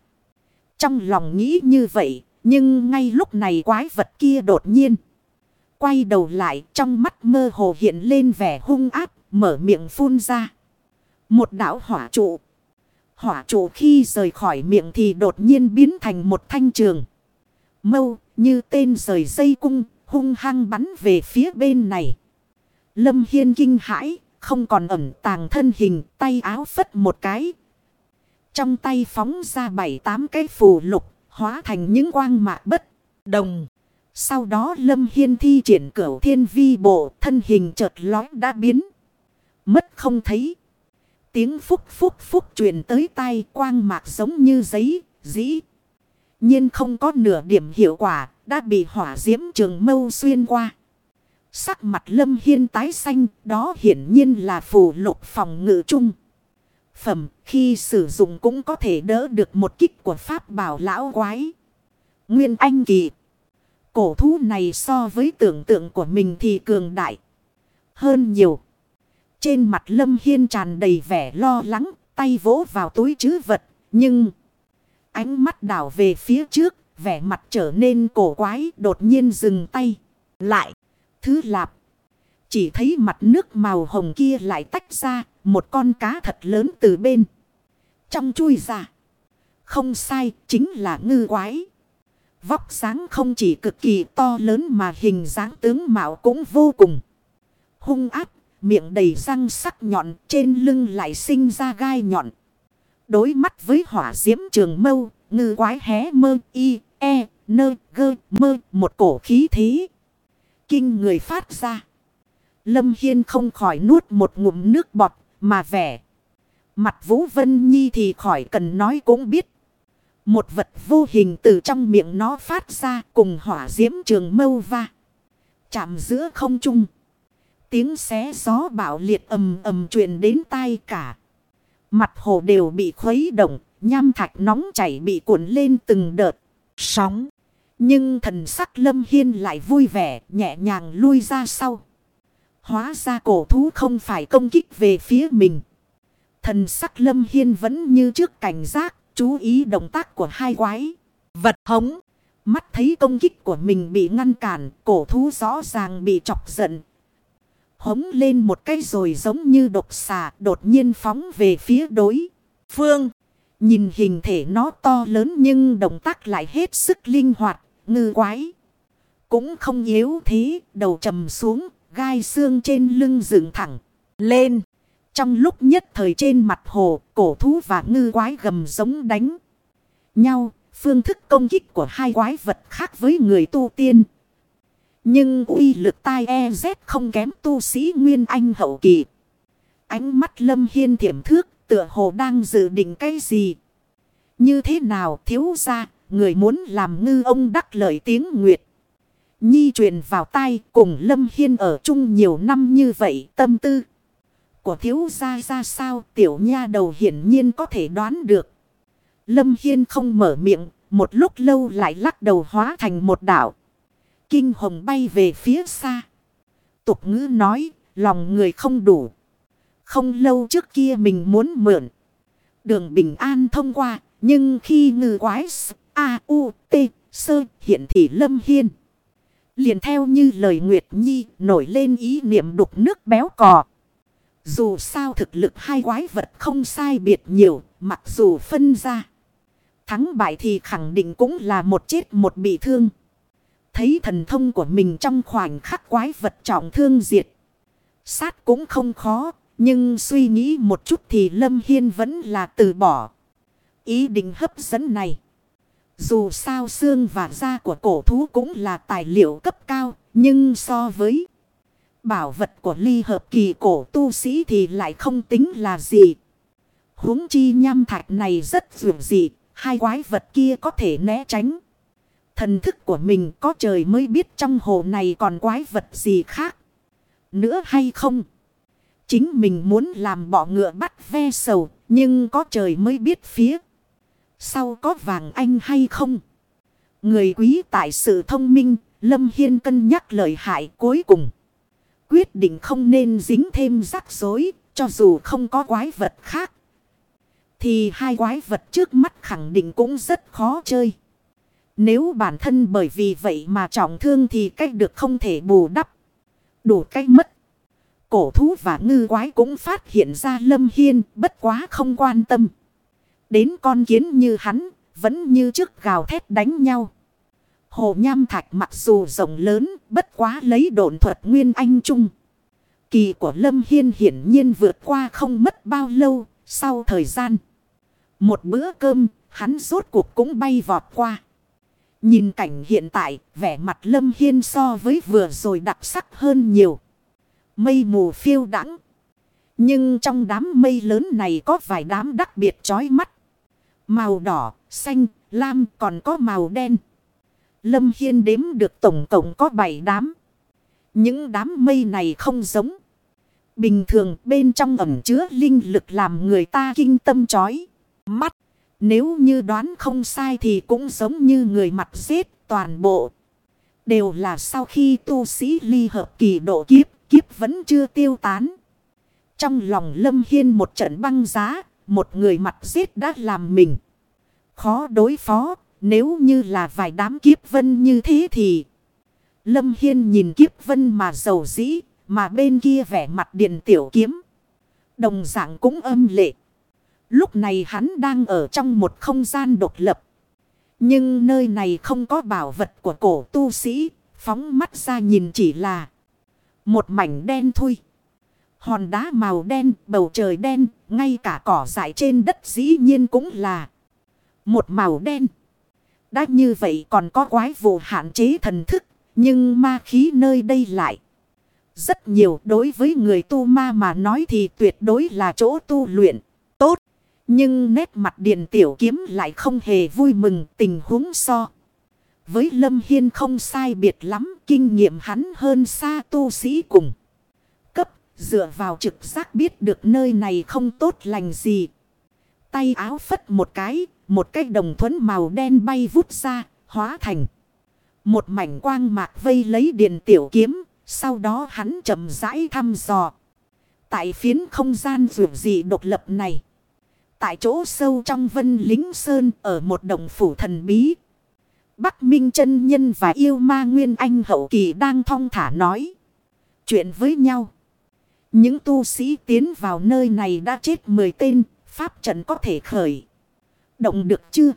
Trong lòng nghĩ như vậy, nhưng ngay lúc này quái vật kia đột nhiên. Quay đầu lại trong mắt mơ hồ hiện lên vẻ hung áp, mở miệng phun ra. Một đảo hỏa trụ. Hỏa trụ khi rời khỏi miệng thì đột nhiên biến thành một thanh trường. Mâu như tên rời dây cung, hung hăng bắn về phía bên này. Lâm Hiên kinh hãi, không còn ẩn tàng thân hình, tay áo phất một cái. Trong tay phóng ra bảy tám cái phù lục, hóa thành những quang mạc bất đồng. Sau đó Lâm Hiên thi triển cửu thiên vi bộ, thân hình chợt lói đã biến. Mất không thấy. Tiếng phúc phúc phúc truyền tới tai quang mạc giống như giấy, dĩ. nhiên không có nửa điểm hiệu quả, đã bị hỏa diễm trường mâu xuyên qua. Sắc mặt lâm hiên tái xanh, đó hiển nhiên là phù lục phòng ngự chung. Phẩm, khi sử dụng cũng có thể đỡ được một kích của pháp bảo lão quái. Nguyên Anh Kỳ. Cổ thú này so với tưởng tượng của mình thì cường đại hơn nhiều. Trên mặt Lâm Hiên tràn đầy vẻ lo lắng, tay vỗ vào túi chứ vật, nhưng ánh mắt đảo về phía trước, vẻ mặt trở nên cổ quái, đột nhiên dừng tay. Lại, thứ lạp, chỉ thấy mặt nước màu hồng kia lại tách ra, một con cá thật lớn từ bên. Trong chui ra. Không sai, chính là ngư quái. Vóc sáng không chỉ cực kỳ to lớn mà hình dáng tướng mạo cũng vô cùng. Hung áp Miệng đầy răng sắc nhọn trên lưng lại sinh ra gai nhọn. Đối mắt với hỏa diễm trường mâu, ngư quái hé mơ y, e, nơ, gơ, mơ, một cổ khí thế. Kinh người phát ra. Lâm Hiên không khỏi nuốt một ngụm nước bọt, mà vẻ. Mặt Vũ Vân Nhi thì khỏi cần nói cũng biết. Một vật vô hình từ trong miệng nó phát ra cùng hỏa diễm trường mâu va. Chạm giữa không trung. Tiếng xé gió bạo liệt ầm ầm truyền đến tai cả. Mặt hồ đều bị khuấy động, nham thạch nóng chảy bị cuộn lên từng đợt, sóng. Nhưng thần sắc lâm hiên lại vui vẻ, nhẹ nhàng lui ra sau. Hóa ra cổ thú không phải công kích về phía mình. Thần sắc lâm hiên vẫn như trước cảnh giác, chú ý động tác của hai quái. Vật hống. Mắt thấy công kích của mình bị ngăn cản, cổ thú rõ ràng bị chọc giận, hống lên một cái rồi giống như độc xà đột nhiên phóng về phía đối. Phương, nhìn hình thể nó to lớn nhưng động tác lại hết sức linh hoạt, ngư quái. Cũng không yếu thế, đầu trầm xuống, gai xương trên lưng dựng thẳng, lên. Trong lúc nhất thời trên mặt hồ, cổ thú và ngư quái gầm giống đánh nhau. Phương thức công kích của hai quái vật khác với người tu tiên. Nhưng uy lực tai e z không kém tu sĩ Nguyên Anh hậu kỳ. Ánh mắt lâm hiên thiểm thước tựa hồ đang dự định cái gì. Như thế nào thiếu ra người muốn làm ngư ông đắc lợi tiếng nguyệt. Nhi truyền vào tai cùng lâm hiên ở chung nhiều năm như vậy tâm tư. Của thiếu gia ra sao tiểu nha đầu hiển nhiên có thể đoán được. Lâm Hiên không mở miệng, một lúc lâu lại lắc đầu hóa thành một đảo. Kinh hồng bay về phía xa. Tục ngữ nói, lòng người không đủ. Không lâu trước kia mình muốn mượn. Đường bình an thông qua, nhưng khi ngư quái A, U, T, Sơ hiện thị lâm hiên. Liền theo như lời Nguyệt Nhi nổi lên ý niệm đục nước béo cò. Dù sao thực lực hai quái vật không sai biệt nhiều, mặc dù phân ra. Thắng bại thì khẳng định cũng là một chết một bị thương thấy thần thông của mình trong khoảnh khắc quái vật trọng thương diệt. Sát cũng không khó, nhưng suy nghĩ một chút thì Lâm Hiên vẫn là từ bỏ. Ý định hấp dẫn này. Dù sao xương và da của cổ thú cũng là tài liệu cấp cao, nhưng so với bảo vật của ly hợp kỳ cổ tu sĩ thì lại không tính là gì. huống chi nham thạch này rất dường dị, hai quái vật kia có thể né tránh. Thần thức của mình có trời mới biết trong hồ này còn quái vật gì khác. Nữa hay không? Chính mình muốn làm bọ ngựa bắt ve sầu. Nhưng có trời mới biết phía. Sau có vàng anh hay không? Người quý tại sự thông minh. Lâm Hiên cân nhắc lời hại cuối cùng. Quyết định không nên dính thêm rắc rối. Cho dù không có quái vật khác. Thì hai quái vật trước mắt khẳng định cũng rất khó chơi. Nếu bản thân bởi vì vậy mà trọng thương thì cách được không thể bù đắp. Đủ cách mất. Cổ thú và ngư quái cũng phát hiện ra Lâm Hiên bất quá không quan tâm. Đến con kiến như hắn, vẫn như trước gào thét đánh nhau. Hồ Nham Thạch mặc dù rộng lớn, bất quá lấy độn thuật nguyên anh trung. Kỳ của Lâm Hiên hiển nhiên vượt qua không mất bao lâu, sau thời gian. Một bữa cơm, hắn rốt cuộc cũng bay vọt qua. Nhìn cảnh hiện tại, vẻ mặt Lâm Hiên so với vừa rồi đặc sắc hơn nhiều. Mây mù phiêu đắng. Nhưng trong đám mây lớn này có vài đám đặc biệt chói mắt. Màu đỏ, xanh, lam còn có màu đen. Lâm Hiên đếm được tổng cộng có 7 đám. Những đám mây này không giống. Bình thường bên trong ẩm chứa linh lực làm người ta kinh tâm chói. Mắt. Nếu như đoán không sai thì cũng giống như người mặt giết toàn bộ. Đều là sau khi tu sĩ ly hợp kỳ độ kiếp, kiếp vẫn chưa tiêu tán. Trong lòng Lâm Hiên một trận băng giá, một người mặt giết đã làm mình. Khó đối phó, nếu như là vài đám kiếp vân như thế thì... Lâm Hiên nhìn kiếp vân mà giàu dĩ, mà bên kia vẻ mặt điện tiểu kiếm. Đồng dạng cũng âm lệ. Lúc này hắn đang ở trong một không gian độc lập. Nhưng nơi này không có bảo vật của cổ tu sĩ. Phóng mắt ra nhìn chỉ là một mảnh đen thui. Hòn đá màu đen, bầu trời đen, ngay cả cỏ dại trên đất dĩ nhiên cũng là một màu đen. Đã như vậy còn có quái vụ hạn chế thần thức, nhưng ma khí nơi đây lại. Rất nhiều đối với người tu ma mà nói thì tuyệt đối là chỗ tu luyện. Tốt. Nhưng nét mặt điện tiểu kiếm lại không hề vui mừng tình huống so. Với Lâm Hiên không sai biệt lắm. Kinh nghiệm hắn hơn xa tu sĩ cùng. Dựa vào trực giác biết được nơi này không tốt lành gì. Tay áo phất một cái. Một cái đồng thuẫn màu đen bay vút ra. Hóa thành. Một mảnh quang mạc vây lấy điện tiểu kiếm, sau đó hắn chậm rãi thăm dò. Tại phiến không gian rượu dị độc lập này. Tại chỗ sâu trong vân lính sơn ở một đồng phủ thần bí. Bắc Minh chân Nhân và yêu ma Nguyên Anh hậu kỳ đang thong thả nói. Chuyện với nhau. Những tu sĩ tiến vào nơi này đã chết 10 tên. Pháp trận có thể khởi. Động được chưa?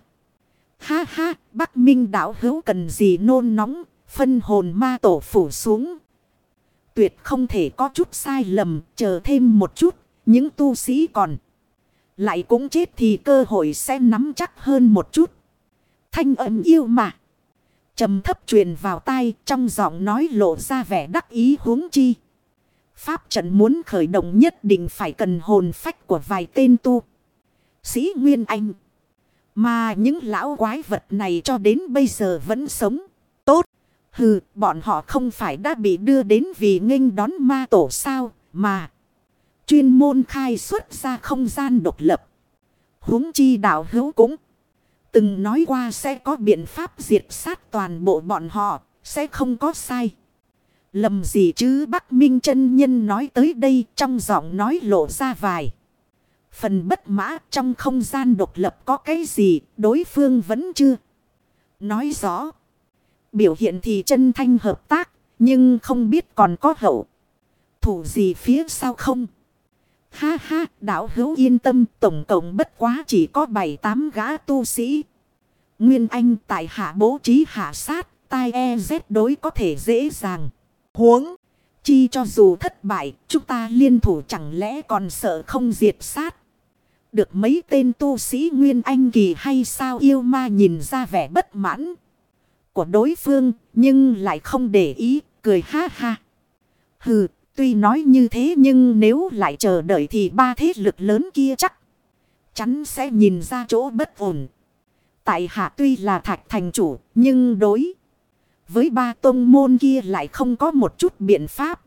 Ha ha, Bắc Minh đạo hữu cần gì nôn nóng. Phân hồn ma tổ phủ xuống Tuyệt không thể có chút sai lầm, chờ thêm một chút, những tu sĩ còn. Lại cũng chết thì cơ hội sẽ nắm chắc hơn một chút. Thanh âm yêu mà. trầm thấp truyền vào tai trong giọng nói lộ ra vẻ đắc ý huống chi. Pháp trận muốn khởi động nhất định phải cần hồn phách của vài tên tu. Sĩ Nguyên Anh. Mà những lão quái vật này cho đến bây giờ vẫn sống. Tốt. Hừ, bọn họ không phải đã bị đưa đến vì nghênh đón ma tổ sao, mà chuyên môn khai xuất ra không gian độc lập. huống chi đạo hữu cũng từng nói qua sẽ có biện pháp diệt sát toàn bộ bọn họ, sẽ không có sai. Lầm gì chứ Bắc Minh chân Nhân nói tới đây trong giọng nói lộ ra vài. Phần bất mã trong không gian độc lập có cái gì đối phương vẫn chưa nói rõ. Biểu hiện thì chân thanh hợp tác. Nhưng không biết còn có hậu. Thủ gì phía sau không? Ha ha, đạo hữu yên tâm, tổng cộng bất quá chỉ có 7-8 gã tu sĩ. Nguyên Anh tại hạ bố trí hạ sát, tai e z đối có thể dễ dàng. Huống, chi cho dù thất bại, chúng ta liên thủ chẳng lẽ còn sợ không diệt sát. Được mấy tên tu sĩ Nguyên Anh kỳ hay sao yêu ma nhìn ra vẻ bất mãn của đối phương, nhưng lại không để ý, cười ha ha. Hừ, tuy nói như thế nhưng nếu lại chờ đợi thì ba thế lực lớn kia chắc chắn sẽ nhìn ra chỗ bất ổn. Tại hạ tuy là thạch thành chủ, nhưng đối với ba tông môn kia lại không có một chút biện pháp.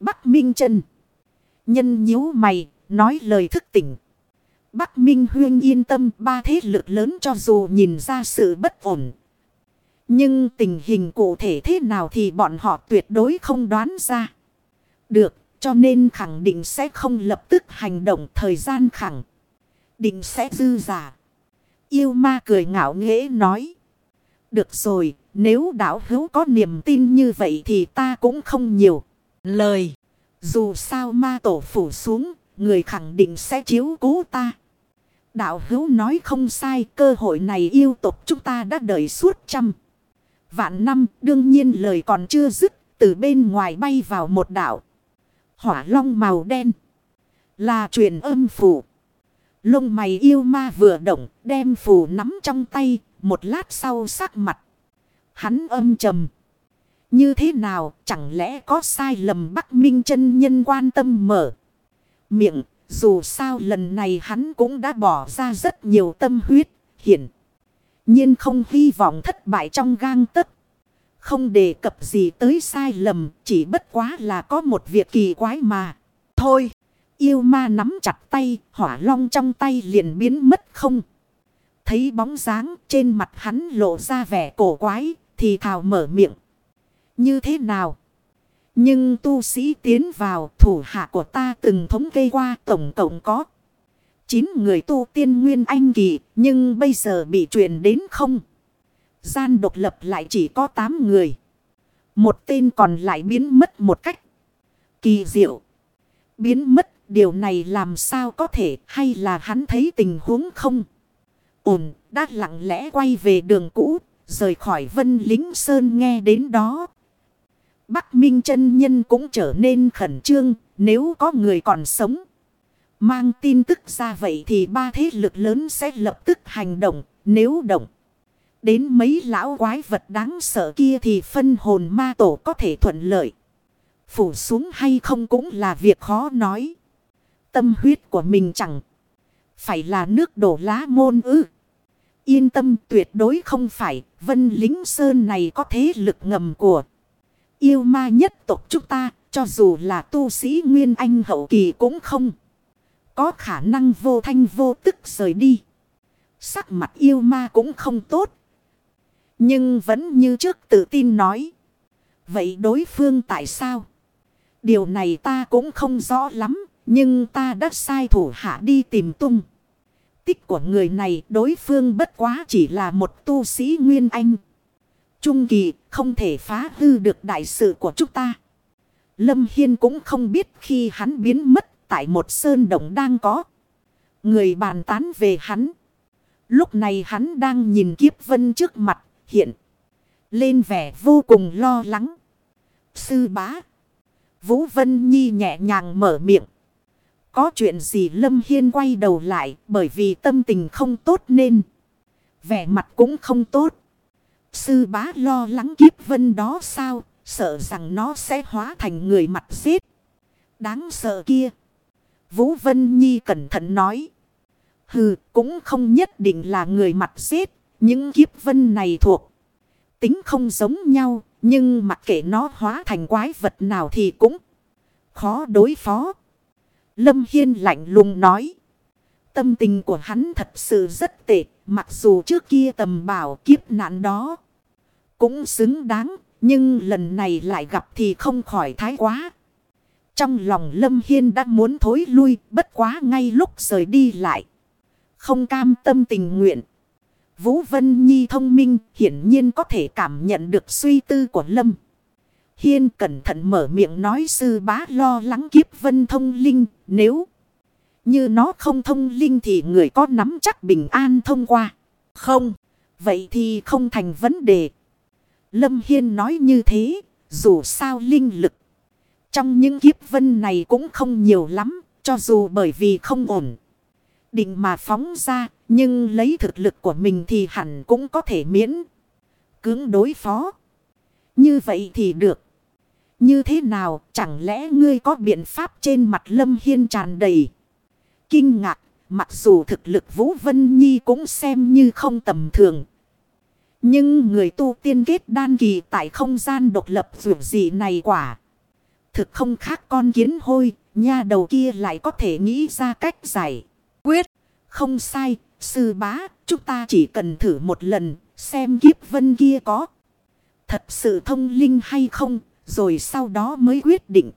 Bắc Minh Trần. Nhân nhíu mày, nói lời thức tỉnh. Bắc Minh Huyên yên tâm ba thế lực lớn cho dù nhìn ra sự bất ổn, nhưng tình hình cụ thể thế nào thì bọn họ tuyệt đối không đoán ra. Được, cho nên khẳng định sẽ không lập tức hành động thời gian khẳng. Định sẽ dư giả. Yêu ma cười ngạo nghễ nói. Được rồi, nếu đạo hữu có niềm tin như vậy thì ta cũng không nhiều. Lời, dù sao ma tổ phủ xuống, người khẳng định sẽ chiếu cố ta. Đạo hữu nói không sai, cơ hội này yêu tục chúng ta đã đợi suốt trăm. Vạn năm, đương nhiên lời còn chưa dứt, từ bên ngoài bay vào một đảo. Hỏa long màu đen. Là truyền âm phủ. Lông mày yêu ma vừa động, đem phù nắm trong tay, một lát sau sắc mặt. Hắn âm trầm. Như thế nào, chẳng lẽ có sai lầm Bắc Minh chân nhân quan tâm mở. Miệng, dù sao lần này hắn cũng đã bỏ ra rất nhiều tâm huyết, hiển. nhiên không hy vọng thất bại trong gang tấc. Không đề cập gì tới sai lầm, chỉ bất quá là có một việc kỳ quái mà. Thôi, yêu ma nắm chặt tay, hỏa long trong tay liền biến mất không. Thấy bóng dáng trên mặt hắn lộ ra vẻ cổ quái, thì thào mở miệng. Như thế nào? Nhưng tu sĩ tiến vào thủ hạ của ta từng thống kê qua tổng cộng có 9 người tu tiên nguyên anh kỳ nhưng bây giờ bị truyền đến không. Gian độc lập lại chỉ có 8 người. Một tên còn lại biến mất một cách kỳ diệu. Biến mất điều này làm sao có thể hay là hắn thấy tình huống không? Ùn, đã lặng lẽ quay về đường cũ, rời khỏi vân lính sơn nghe đến đó Bắc Minh chân nhân cũng trở nên khẩn trương, nếu có người còn sống. Mang tin tức ra vậy thì ba thế lực lớn sẽ lập tức hành động, nếu động. Đến mấy lão quái vật đáng sợ kia thì phân hồn ma tổ có thể thuận lợi. Phủ xuống hay không cũng là việc khó nói. Tâm huyết của mình chẳng phải là nước đổ lá môn ư. Yên tâm tuyệt đối không phải vân lính sơn này có thế lực ngầm của yêu ma nhất tộc chúng ta, cho dù là tu sĩ Nguyên Anh hậu kỳ cũng không. Có khả năng vô thanh vô tức rời đi. Sắc mặt yêu ma cũng không tốt. Nhưng vẫn như trước tự tin nói. Vậy đối phương tại sao? Điều này ta cũng không rõ lắm. Nhưng ta đã sai thủ hạ đi tìm tung. Tích của người này, đối phương bất quá chỉ là một tu sĩ Nguyên Anh. Trung kỳ, không thể phá hư được đại sự của chúng ta. Lâm Hiên cũng không biết khi hắn biến mất, tại một sơn động đang có. Người bàn tán về hắn. Lúc này hắn đang nhìn kiếp vân trước mặt, hiện. Lên vẻ vô cùng lo lắng. Sư bá. Vũ Vân Nhi nhẹ nhàng mở miệng. Có chuyện gì Lâm Hiên quay đầu lại bởi vì tâm tình không tốt nên. Vẻ mặt cũng không tốt. Sư bá lo lắng kiếp vân đó sao, sợ rằng nó sẽ hóa thành người mặt giết. Đáng sợ kia. Vũ Vân Nhi cẩn thận nói. Hừ, cũng không nhất định là người mặt giết, những kiếp vân này thuộc. Tính không giống nhau, nhưng mặc kệ nó hóa thành quái vật nào thì cũng khó đối phó. Lâm Hiên lạnh lùng nói. Tâm tình của hắn thật sự rất tệ, mặc dù trước kia tầm bảo kiếp nạn đó cũng xứng đáng, nhưng lần này lại gặp thì không khỏi thái quá. Trong lòng Lâm Hiên đã muốn thối lui, bất quá ngay lúc rời đi lại. Không cam tâm tình nguyện. Vũ Vân Nhi thông minh, hiển nhiên có thể cảm nhận được suy tư của Lâm. Hiên cẩn thận mở miệng nói sư bá lo lắng kiếp vân thông linh, nếu như nó không thông linh thì người có nắm chắc bình an thông qua. Không, vậy thì không thành vấn đề. Lâm Hiên nói như thế, dù sao linh lực. Trong những kiếp vân này cũng không nhiều lắm, cho dù bởi vì không ổn. Định mà phóng ra, nhưng lấy thực lực của mình thì hẳn cũng có thể miễn. Cưỡng đối phó. Như vậy thì được. Như thế nào, chẳng lẽ ngươi có biện pháp trên mặt Lâm Hiên tràn đầy. Kinh ngạc, mặc dù thực lực Vũ Vân Nhi cũng xem như không tầm thường, nhưng người tu tiên kết đan kỳ tại không gian độc lập vượt gì này quả. Thực không khác con kiến hôi, nha đầu kia lại có thể nghĩ ra cách giải. Quyết, không sai, sư bá, chúng ta chỉ cần thử một lần, xem kiếp vân kia có. Thật sự thông linh hay không, rồi sau đó mới quyết định.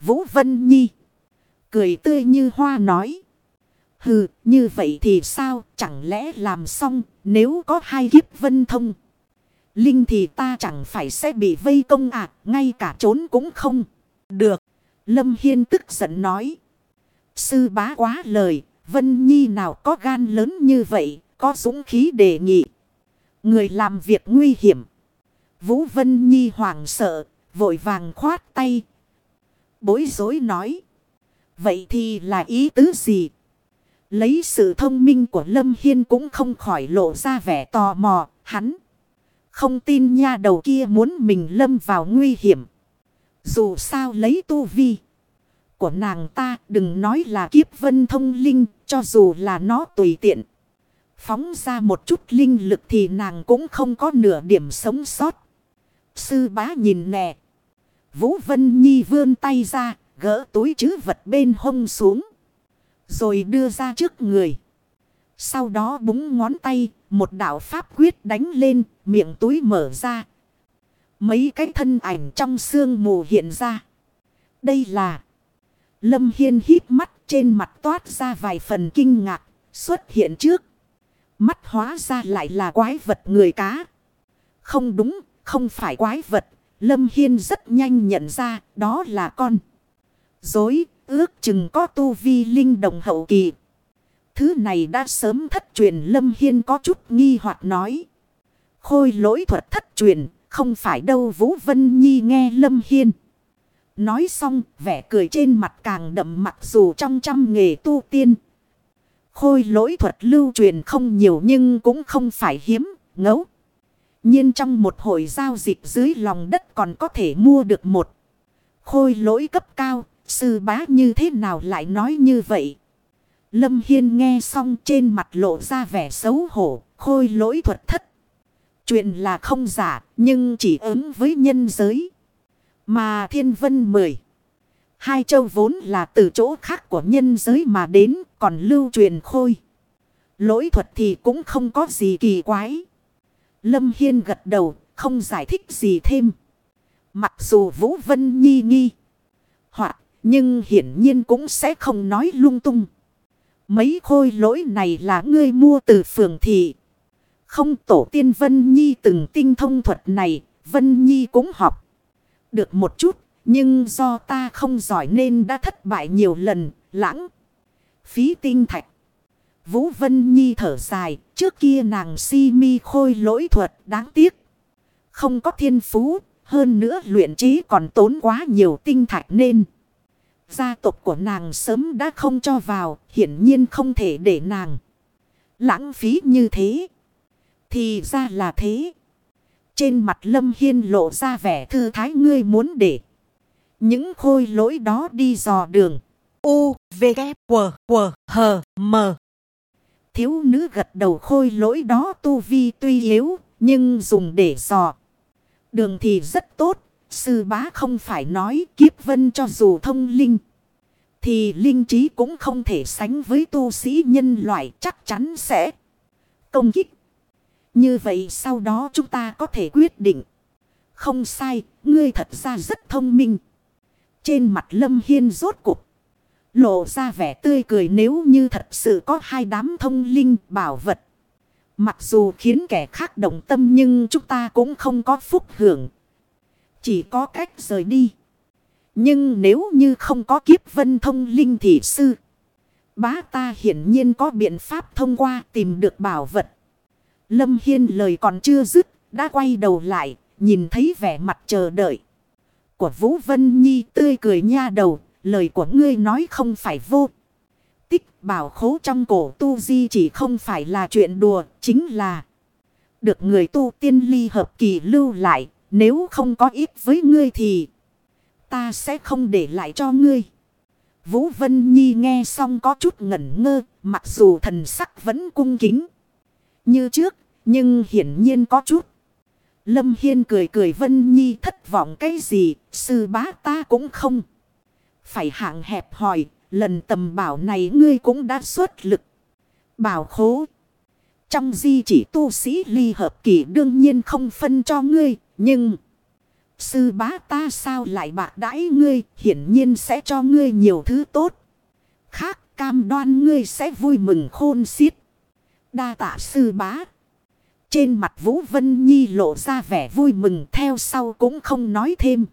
Vũ Vân Nhi, cười tươi như hoa nói. Hừ, như vậy thì sao? Chẳng lẽ làm xong nếu có hai kiếp vân thông? Linh thì ta chẳng phải sẽ bị vây công à, ngay cả trốn cũng không. Được. Lâm Hiên tức giận nói. Sư bá quá lời, Vân Nhi nào có gan lớn như vậy, có dũng khí đề nghị. Người làm việc nguy hiểm. Vũ Vân Nhi hoảng sợ, vội vàng khoát tay. Bối rối nói. Vậy thì là ý tứ gì? Lấy sự thông minh của Lâm Hiên cũng không khỏi lộ ra vẻ tò mò, hắn. Không tin nha đầu kia muốn mình lâm vào nguy hiểm. Dù sao lấy tu vi của nàng ta đừng nói là kiếp vân thông linh cho dù là nó tùy tiện. Phóng ra một chút linh lực thì nàng cũng không có nửa điểm sống sót. Sư bá nhìn nè. Vũ Vân Nhi vươn tay ra gỡ túi chứ vật bên hông xuống. Rồi đưa ra trước người. Sau đó búng ngón tay, một đạo pháp quyết đánh lên, miệng túi mở ra. Mấy cái thân ảnh trong xương mù hiện ra. Đây là... Lâm Hiên hít mắt trên mặt toát ra vài phần kinh ngạc, xuất hiện trước. Mắt hóa ra lại là quái vật người cá. Không đúng, không phải quái vật. Lâm Hiên rất nhanh nhận ra đó là con. Dối, ước chừng có tu vi linh đồng hậu kỳ. Thứ này đã sớm thất truyền Lâm Hiên có chút nghi hoặc nói. Khôi lỗi thuật thất truyền, không phải đâu Vũ Vân Nhi nghe Lâm Hiên. Nói xong, vẻ cười trên mặt càng đậm mặc dù trong trăm nghề tu tiên. Khôi lỗi thuật lưu truyền không nhiều nhưng cũng không phải hiếm, ngấu nhiên trong một hồi giao dịch dưới lòng đất còn có thể mua được một khôi lỗi cấp cao, sư bá như thế nào lại nói như vậy. Lâm Hiên nghe xong trên mặt lộ ra vẻ xấu hổ, khôi lỗi thuật thất. Chuyện là không giả, nhưng chỉ ứng với nhân giới. Mà thiên vân mười. Hai châu vốn là từ chỗ khác của nhân giới mà đến, còn lưu truyền khôi. Lỗi thuật thì cũng không có gì kỳ quái. Lâm Hiên gật đầu, không giải thích gì thêm. Mặc dù Vũ Vân Nhi nghi. Hoặc, nhưng hiển nhiên cũng sẽ không nói lung tung. Mấy khôi lỗi này là ngươi mua từ phường thị. Không tổ tiên Vân Nhi từng tinh thông thuật này, Vân Nhi cũng học. Được một chút, nhưng do ta không giỏi nên đã thất bại nhiều lần, lãng. Phí tinh thạch. Vũ Vân Nhi thở dài, trước kia nàng si mi khôi lỗi thuật đáng tiếc. Không có thiên phú, hơn nữa luyện trí còn tốn quá nhiều tinh thạch nên. Gia tộc của nàng sớm đã không cho vào, hiển nhiên không thể để nàng lãng phí như thế. Thì ra là thế. Trên mặt Lâm Hiên lộ ra vẻ thư thái ngươi muốn để. Những khôi lỗi đó đi dò đường. U, V, K, W, W, H, M. Thiếu nữ gật đầu khôi lỗi đó tu vi tuy yếu, nhưng dùng để dò. Đường thì rất tốt, sư bá không phải nói kiếp vân cho dù thông linh. Thì linh trí cũng không thể sánh với tu sĩ nhân loại chắc chắn sẽ công kích. Như vậy sau đó chúng ta có thể quyết định. Không sai, ngươi thật ra rất thông minh. Trên mặt Lâm Hiên rốt cục. Lộ ra vẻ tươi cười nếu như thật sự có hai đám thông linh bảo vật. Mặc dù khiến kẻ khác động tâm nhưng chúng ta cũng không có phúc hưởng. Chỉ có cách rời đi. Nhưng nếu như không có kiếp vân thông linh thị sư. Bá ta hiển nhiên có biện pháp thông qua tìm được bảo vật. Lâm Hiên lời còn chưa dứt, đã quay đầu lại, nhìn thấy vẻ mặt chờ đợi. Của Vũ Vân Nhi tươi cười nha đầu, lời của ngươi nói không phải vô. Tích bảo khố trong cổ tu di chỉ không phải là chuyện đùa, chính là được người tu tiên ly hợp kỳ lưu lại, nếu không có ít với ngươi thì ta sẽ không để lại cho ngươi. Vũ Vân Nhi nghe xong có chút ngẩn ngơ, mặc dù thần sắc vẫn cung kính. Như trước, nhưng hiển nhiên có chút. Lâm Hiên cười cười Vân Nhi thất vọng cái gì, sư bá ta cũng không. Phải hạng hẹp hỏi, lần tầm bảo này ngươi cũng đã xuất lực. Bảo khố. Trong di chỉ tu sĩ ly hợp kỳ đương nhiên không phân cho ngươi, nhưng... Sư bá ta sao lại bạc đãi ngươi, hiển nhiên sẽ cho ngươi nhiều thứ tốt. Khác, Cam đoan ngươi sẽ vui mừng khôn xiết. Đa tạ sư bá. Trên mặt Vũ Vân Nhi lộ ra vẻ vui mừng theo sau cũng không nói thêm.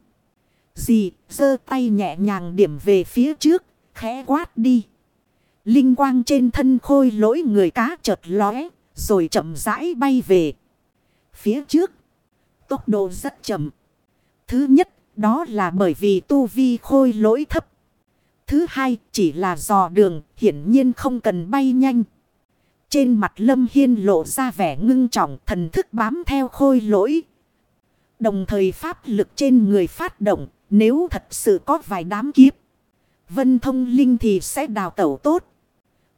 Gì, giơ tay nhẹ nhàng điểm về phía trước, khẽ quát đi. Linh quang trên thân khôi lỗi người cá chợt lóe, rồi chậm rãi bay về. Phía trước, tốc độ rất chậm. Thứ nhất, đó là bởi vì tu vi khôi lỗi thấp. Thứ hai, chỉ là dò đường, hiển nhiên không cần bay nhanh. Trên mặt Lâm Hiên lộ ra vẻ ngưng trọng thần thức bám theo khôi lỗi. Đồng thời pháp lực trên người phát động, nếu thật sự có vài đám kiếp. Vân thông linh thì sẽ đào tẩu tốt.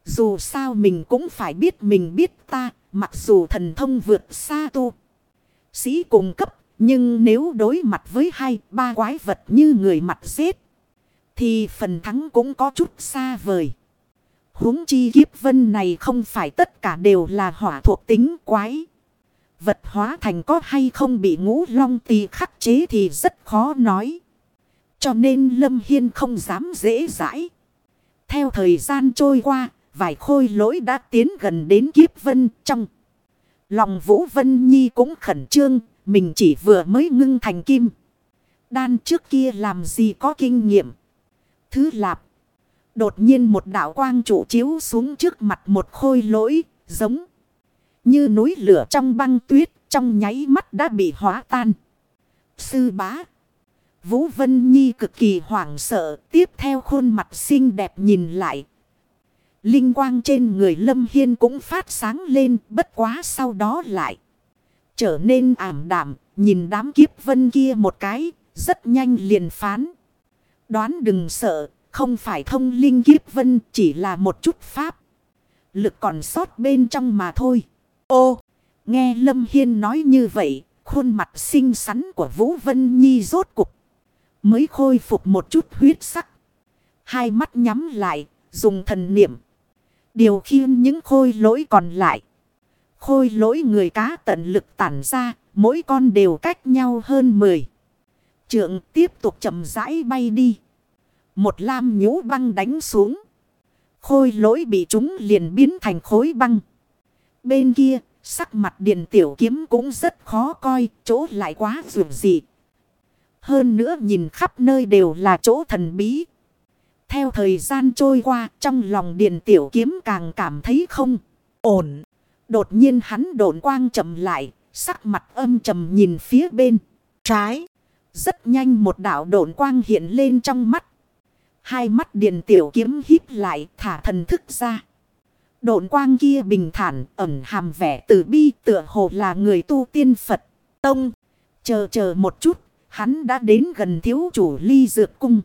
Dù sao mình cũng phải biết mình biết ta, mặc dù thần thông vượt xa tu. Sĩ cùng cấp, nhưng nếu đối mặt với hai ba quái vật như người mặt xếp. thì phần thắng cũng có chút xa vời. huống chi kiếp vân này không phải tất cả đều là hỏa thuộc tính quái. Vật hóa thành có hay không bị ngũ long tì khắc chế thì rất khó nói. Cho nên Lâm Hiên không dám dễ dãi. Theo thời gian trôi qua, vài khôi lỗi đã tiến gần đến kiếp vân trong. Lòng Vũ Vân Nhi cũng khẩn trương, mình chỉ vừa mới ngưng thành kim. Đan trước kia làm gì có kinh nghiệm. Thứ lạp. Đột nhiên một đạo quang trụ chiếu xuống trước mặt một khôi lỗi, giống như núi lửa trong băng tuyết, trong nháy mắt đã bị hóa tan. Sư bá. Vũ Vân Nhi cực kỳ hoảng sợ, tiếp theo khuôn mặt xinh đẹp nhìn lại. Linh quang trên người Lâm Hiên cũng phát sáng lên, bất quá sau đó lại. Trở nên ảm đạm, nhìn đám kiếp vân kia một cái, rất nhanh liền phán. Đoán đừng sợ, không phải thông linh kiếp vân, chỉ là một chút pháp. Lực còn sót bên trong mà thôi. Ô, nghe Lâm Hiên nói như vậy, khuôn mặt xinh xắn của Vũ Vân Nhi rốt cục. Mới khôi phục một chút huyết sắc. Hai mắt nhắm lại, dùng thần niệm. Điều khiên những khôi lỗi còn lại. Khôi lỗi người cá tận lực tản ra, mỗi con đều cách nhau hơn 10. Trượng tiếp tục chậm rãi bay đi. Một lam nhũ băng đánh xuống. Khôi lỗi bị chúng liền biến thành khối băng. Bên kia, sắc mặt điện tiểu kiếm cũng rất khó coi, chỗ lại quá dù dị. Hơn nữa nhìn khắp nơi đều là chỗ thần bí. Theo thời gian trôi qua, trong lòng điện tiểu kiếm càng cảm thấy không ổn. Đột nhiên hắn độn quang chậm lại, sắc mặt âm trầm nhìn phía bên trái. Rất nhanh một đạo độn quang hiện lên trong mắt. Hai mắt điện tiểu kiếm híp lại thả thần thức ra. Độn quang kia bình thản ẩn hàm vẻ tử bi tựa hồ là người tu tiên Phật. Tông, chờ chờ một chút, hắn đã đến gần thiếu chủ ly dược cung.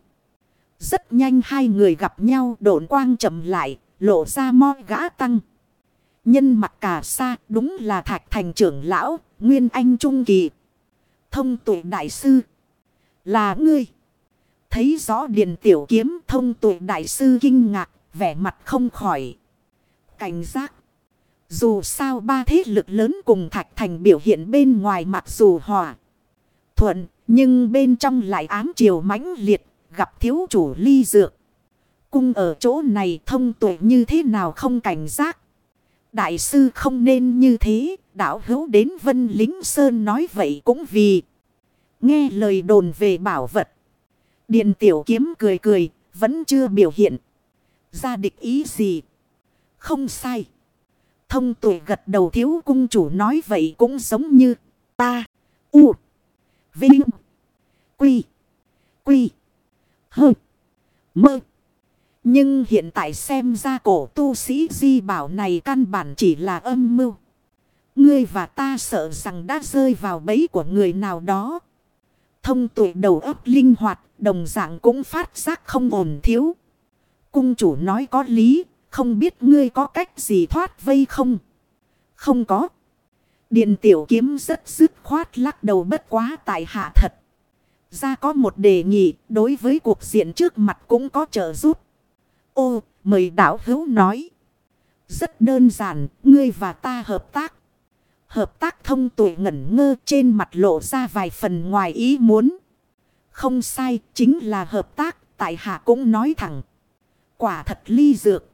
Rất nhanh hai người gặp nhau độn quang chậm lại, lộ ra mo gã tăng. Nhân mặt cả xa đúng là thạch thành trưởng lão, nguyên anh trung kỳ. Thông tuệ đại sư là ngươi. Thấy rõ điện tiểu kiếm thông tuệ đại sư kinh ngạc, vẻ mặt không khỏi. Cảnh giác. Dù sao ba thế lực lớn cùng thạch thành biểu hiện bên ngoài mặc dù hòa. Thuận, nhưng bên trong lại ám chiều mãnh liệt, gặp thiếu chủ ly dược. Cung ở chỗ này thông tuệ như thế nào không cảnh giác. Đại sư không nên như thế, đảo hữu đến Vân Lính Sơn nói vậy cũng vì nghe lời đồn về bảo vật. Điện tiểu kiếm cười cười, vẫn chưa biểu hiện ra địch ý gì. Không sai. Thông tuệ gật đầu thiếu cung chủ nói vậy cũng giống như ta. U. Vinh. Quy. Quy. Hơ. Mơ. Nhưng hiện tại xem ra cổ tu sĩ di bảo này căn bản chỉ là âm mưu. Ngươi và ta sợ rằng đã rơi vào bẫy của người nào đó. Thông tuệ đầu óc linh hoạt, đồng dạng cũng phát giác không ổn thiếu. Cung chủ nói có lý, không biết ngươi có cách gì thoát vây không? Không có. Điện tiểu kiếm rất dứt khoát lắc đầu bất quá tại hạ thật. Ra có một đề nghị đối với cuộc diện trước mặt cũng có trợ giúp. Ô, mời đảo hữu nói. Rất đơn giản, ngươi và ta hợp tác. Hợp tác thông tuổi ngẩn ngơ trên mặt lộ ra vài phần ngoài ý muốn. Không sai, chính là hợp tác, tại hạ cũng nói thẳng. Quả thật ly dược,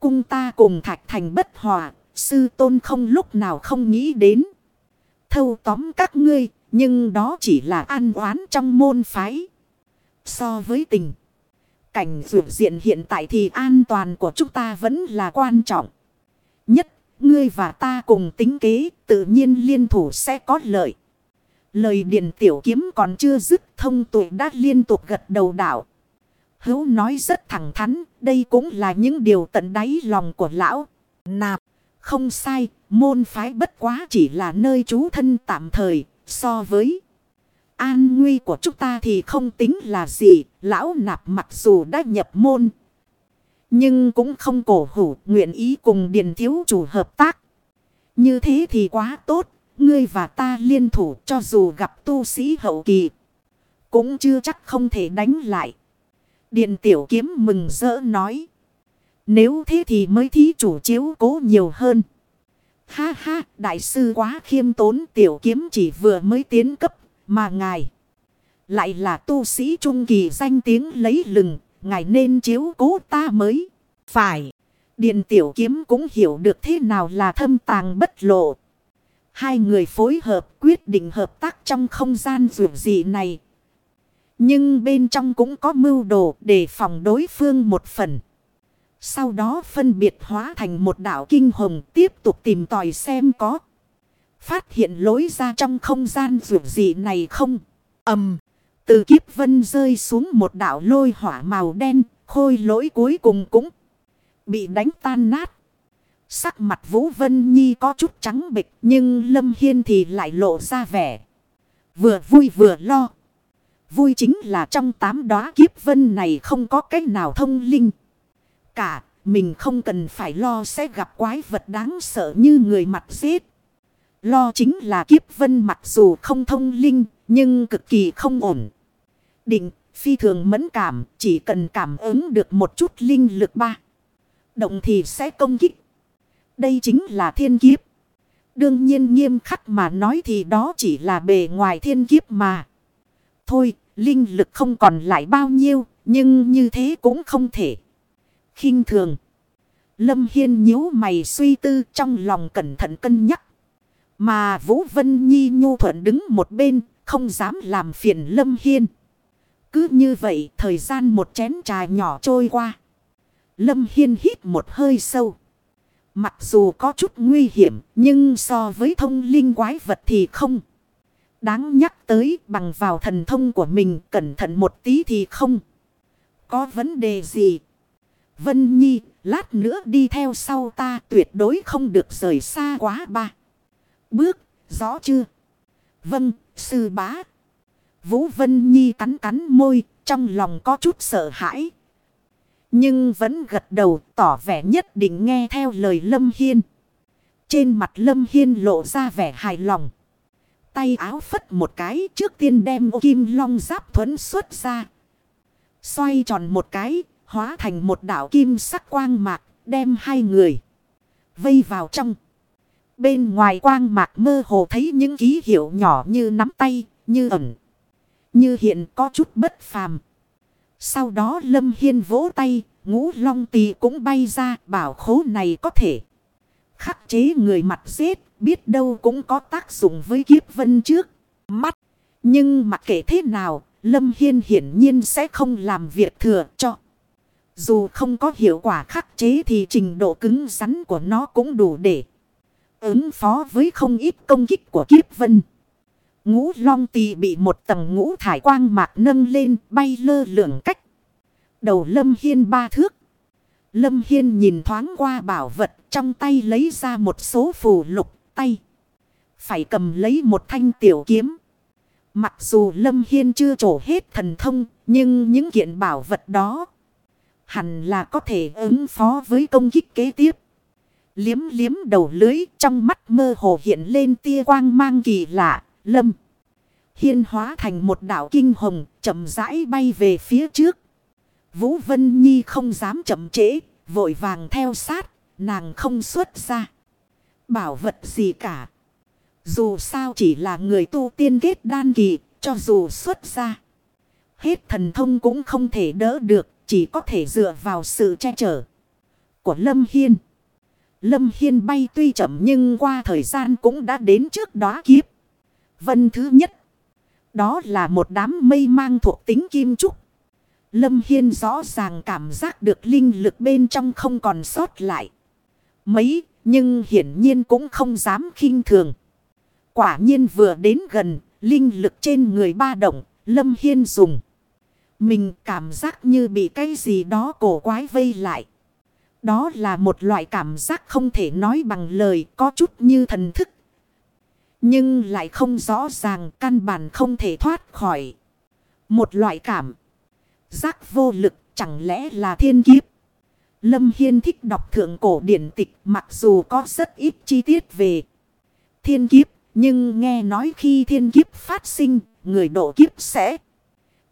Cung ta cùng thạch thành bất hòa, sư tôn không lúc nào không nghĩ đến. Thâu tóm các ngươi, nhưng đó chỉ là an oán trong môn phái. So với tình cảnh vượt diện hiện tại thì an toàn của chúng ta vẫn là quan trọng. Nhất, ngươi và ta cùng tính kế, tự nhiên liên thủ sẽ có lợi. Lời điện tiểu kiếm còn chưa dứt thông tuệ đã liên tục gật đầu đảo. Hữu nói rất thẳng thắn, đây cũng là những điều tận đáy lòng của lão. Nạp, không sai, môn phái bất quá chỉ là nơi trú thân tạm thời, so với an nguy của chúng ta thì không tính là gì. Lão nạp mặc dù đã nhập môn, nhưng cũng không cổ hủ nguyện ý cùng điền thiếu chủ hợp tác. Như thế thì quá tốt, ngươi và ta liên thủ cho dù gặp tu sĩ hậu kỳ. Cũng chưa chắc không thể đánh lại. Điện tiểu kiếm mừng rỡ nói. Nếu thế thì mới thí chủ chiếu cố nhiều hơn. Ha ha, đại sư quá khiêm tốn tiểu kiếm chỉ vừa mới tiến cấp, mà ngài. Lại là tu sĩ trung kỳ danh tiếng lấy lừng, ngài nên chiếu cố ta mới. Phải, điện tiểu kiếm cũng hiểu được thế nào là thâm tàng bất lộ. Hai người phối hợp quyết định hợp tác trong không gian dù dị này. Nhưng bên trong cũng có mưu đồ để phòng đối phương một phần. Sau đó phân biệt hóa thành một đảo kinh hồng tiếp tục tìm tòi xem có. Phát hiện lối ra trong không gian dù dị này không. ầm Từ kiếp vân rơi xuống một đảo lôi hỏa màu đen. Khôi lỗi cuối cùng cũng bị đánh tan nát. Sắc mặt Vũ Vân Nhi có chút trắng bịch nhưng Lâm Hiên thì lại lộ ra vẻ. Vừa vui vừa lo. Vui chính là trong tám đóa kiếp vân này không có cách nào thông linh. Cả mình không cần phải lo sẽ gặp quái vật đáng sợ như người mặt giết. Lo chính là kiếp vân mặc dù không thông linh nhưng cực kỳ không ổn. Định phi thường mẫn cảm chỉ cần cảm ứng được một chút linh lực ba. Động thì sẽ công kích. Đây chính là thiên kiếp. Đương nhiên nghiêm khắc mà nói thì đó chỉ là bề ngoài thiên kiếp mà. Thôi, linh lực không còn lại bao nhiêu, nhưng như thế cũng không thể khinh thường. Lâm Hiên nhíu mày suy tư trong lòng cẩn thận cân nhắc. Mà Vũ Vân Nhi nhu thuận đứng một bên, không dám làm phiền Lâm Hiên. Cứ như vậy, thời gian một chén trà nhỏ trôi qua. Lâm Hiên hít một hơi sâu. Mặc dù có chút nguy hiểm, nhưng so với thông linh quái vật thì không. Đáng nhắc tới bằng vào thần thông của mình cẩn thận một tí thì không. Có vấn đề gì? Vân Nhi, lát nữa đi theo sau ta tuyệt đối không được rời xa quá ba. Bước, rõ chưa? Vâng, sư bá. Vũ Vân Nhi cắn cắn môi, trong lòng có chút sợ hãi. Nhưng vẫn gật đầu tỏ vẻ nhất định nghe theo lời Lâm Hiên. Trên mặt Lâm Hiên lộ ra vẻ hài lòng. Tay áo phất một cái trước tiên đem ô kim long giáp thuẫn xuất ra. Xoay tròn một cái, hóa thành một đảo kim sắc quang mạc, đem hai người vây vào trong. Bên ngoài quang mạc mơ hồ thấy những ký hiệu nhỏ như nắm tay, như ẩn. Như hiện có chút bất phàm. Sau đó Lâm Hiên vỗ tay, ngũ long tì cũng bay ra, bảo khố này có thể. Khắc chế người mặt giết, biết đâu cũng có tác dụng với kiếp vân trước. Mắt. Nhưng mặc kệ thế nào, Lâm Hiên hiển nhiên sẽ không làm việc thừa cho. Dù không có hiệu quả khắc chế thì trình độ cứng rắn của nó cũng đủ để ứng phó với không ít công kích của kiếp vân. Ngũ long tì bị một tầng ngũ thải quang mạc nâng lên, bay lơ lửng cách. Đầu Lâm Hiên ba thước. Lâm Hiên nhìn thoáng qua bảo vật, trong tay lấy ra một số phù lục tay. Phải cầm lấy một thanh tiểu kiếm. Mặc dù Lâm Hiên chưa trổ hết thần thông, nhưng những kiện bảo vật đó hẳn là có thể ứng phó với công kích kế tiếp. Liếm liếm đầu lưới trong mắt mơ hồ hiện lên tia quang mang kỳ lạ, lâm. Hiên hóa thành một đảo kinh hồng, chậm rãi bay về phía trước. Vũ Vân Nhi không dám chậm trễ, vội vàng theo sát, nàng không xuất ra. Bảo vật gì cả. Dù sao chỉ là người tu tiên kết đan kỳ, cho dù xuất ra. Hết thần thông cũng không thể đỡ được, chỉ có thể dựa vào sự che chở của Lâm Hiên. Lâm Hiên bay tuy chậm nhưng qua thời gian cũng đã đến trước đó kiếp. Vân thứ nhất. Đó là một đám mây mang thuộc tính kim trúc. Lâm Hiên rõ ràng cảm giác được linh lực bên trong không còn sót lại. Mấy, nhưng hiển nhiên cũng không dám khinh thường. Quả nhiên vừa đến gần, linh lực trên người ba động, Lâm Hiên dùng. Mình cảm giác như bị cái gì đó cổ quái vây lại. Đó là một loại cảm giác không thể nói bằng lời có chút như thần thức. Nhưng lại không rõ ràng căn bản không thể thoát khỏi. Một loại cảm giác vô lực chẳng lẽ là thiên kiếp. Lâm Hiên thích đọc thượng cổ điển tịch mặc dù có rất ít chi tiết về thiên kiếp. Nhưng nghe nói khi thiên kiếp phát sinh, người độ kiếp sẽ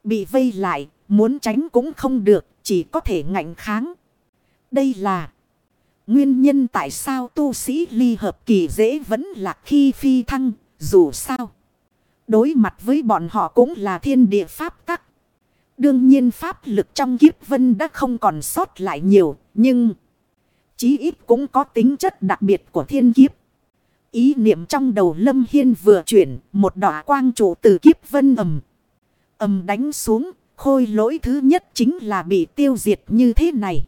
bị vây lại, muốn tránh cũng không được, chỉ có thể ngạnh kháng. Đây là nguyên nhân tại sao tu sĩ ly hợp kỳ dễ vẫn là khi phi thăng, dù sao. Đối mặt với bọn họ cũng là thiên địa pháp tắc. Đương nhiên pháp lực trong kiếp vân đã không còn sót lại nhiều, nhưng chí ít cũng có tính chất đặc biệt của thiên kiếp. Ý niệm trong đầu Lâm Hiên vừa chuyển, một đỏ quang trụ từ kiếp vân ầm ầm đánh xuống, khôi lỗi thứ nhất chính là bị tiêu diệt như thế này.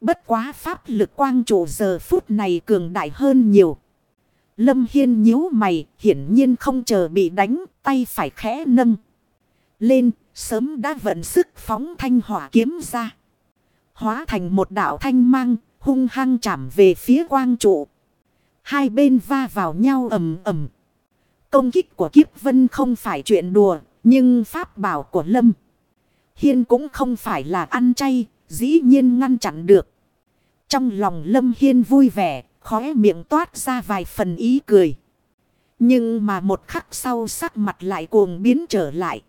Bất quá pháp lực quang trụ giờ phút này cường đại hơn nhiều. Lâm Hiên nhíu mày, hiển nhiên không chờ bị đánh, tay phải khẽ nâng. Lên, sớm đã vận sức phóng thanh hỏa kiếm ra. Hóa thành một đạo thanh mang, hung hăng chạm về phía quang trụ. Hai bên va vào nhau ầm ầm. Công kích của kiếp vân không phải chuyện đùa, nhưng pháp bảo của Lâm Hiên cũng không phải là ăn chay, dĩ nhiên ngăn chặn được. Trong lòng Lâm Hiên vui vẻ, khóe miệng toát ra vài phần ý cười. Nhưng mà một khắc sau sắc mặt lại cuồng biến trở lại.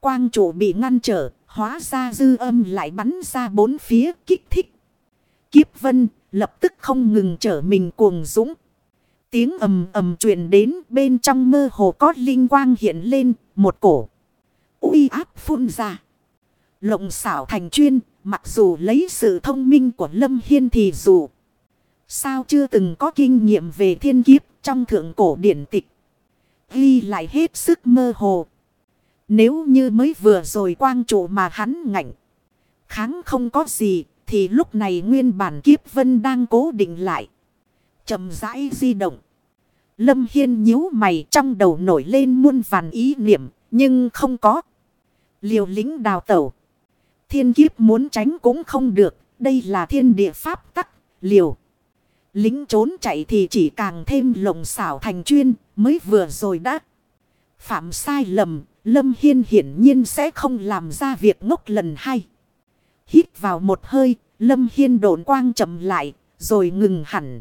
Quang chủ bị ngăn trở, hóa ra dư âm lại bắn ra bốn phía kích thích. Kiếp vân lập tức không ngừng trở mình cuồng dũng. Tiếng ầm ầm truyền đến bên trong mơ hồ có linh quang hiện lên, một cổ. uy áp phun ra. Lộng xảo thành chuyên, mặc dù lấy sự thông minh của Lâm Hiên thì dù. Sao chưa từng có kinh nghiệm về thiên kiếp trong thượng cổ điển tịch. Ghi lại hết sức mơ hồ. Nếu như mới vừa rồi quang trụ mà hắn ngạnh. Kháng không có gì thì lúc này nguyên bản kiếp vân đang cố định lại. chậm rãi di động. Lâm Hiên nhíu mày trong đầu nổi lên muôn vàn ý niệm, nhưng không có. Liều lính đào tẩu. Thiên kiếp muốn tránh cũng không được. Đây là thiên địa pháp tắc. Liều. Lính trốn chạy thì chỉ càng thêm lồng xảo thành chuyên. Mới vừa rồi đã. Phạm sai lầm. Lâm Hiên hiển nhiên sẽ không làm ra việc ngốc lần hai. Hít vào một hơi. Lâm Hiên độn quang chậm lại. Rồi ngừng hẳn.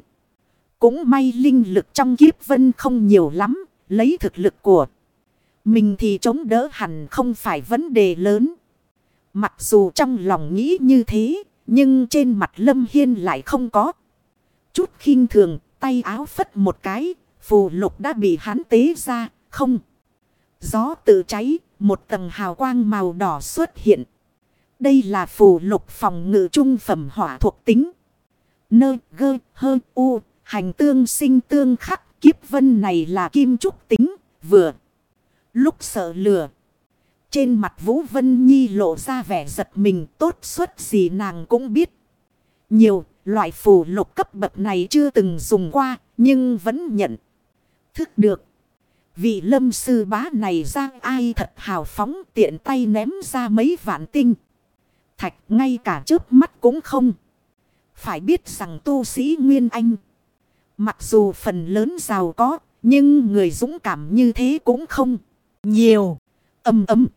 Cũng may linh lực trong kiếp vân không nhiều lắm. Lấy thực lực của mình thì chống đỡ hẳn không phải vấn đề lớn. Mặc dù trong lòng nghĩ như thế, nhưng trên mặt Lâm Hiên lại không có. Chút khinh thường, tay áo phất một cái, phù lục đã bị hắn tế ra, không. Gió tự cháy, một tầng hào quang màu đỏ xuất hiện. Đây là phù lục phòng ngự trung phẩm hỏa thuộc tính. Nơ, gơ, hơ, u, hành tương sinh tương khắc, kiếp vân này là kim trúc tính, vừa. Lúc sợ lửa. Trên mặt Vũ Vân Nhi lộ ra vẻ giật mình tốt suất gì nàng cũng biết. Nhiều loại phù lục cấp bậc này chưa từng dùng qua nhưng vẫn nhận thức được. Vị lâm sư bá này ra ai thật hào phóng tiện tay ném ra mấy vạn tinh. Thạch ngay cả trước mắt cũng không. Phải biết rằng tu sĩ Nguyên Anh. Mặc dù phần lớn giàu có nhưng người dũng cảm như thế cũng không nhiều. Âm ấm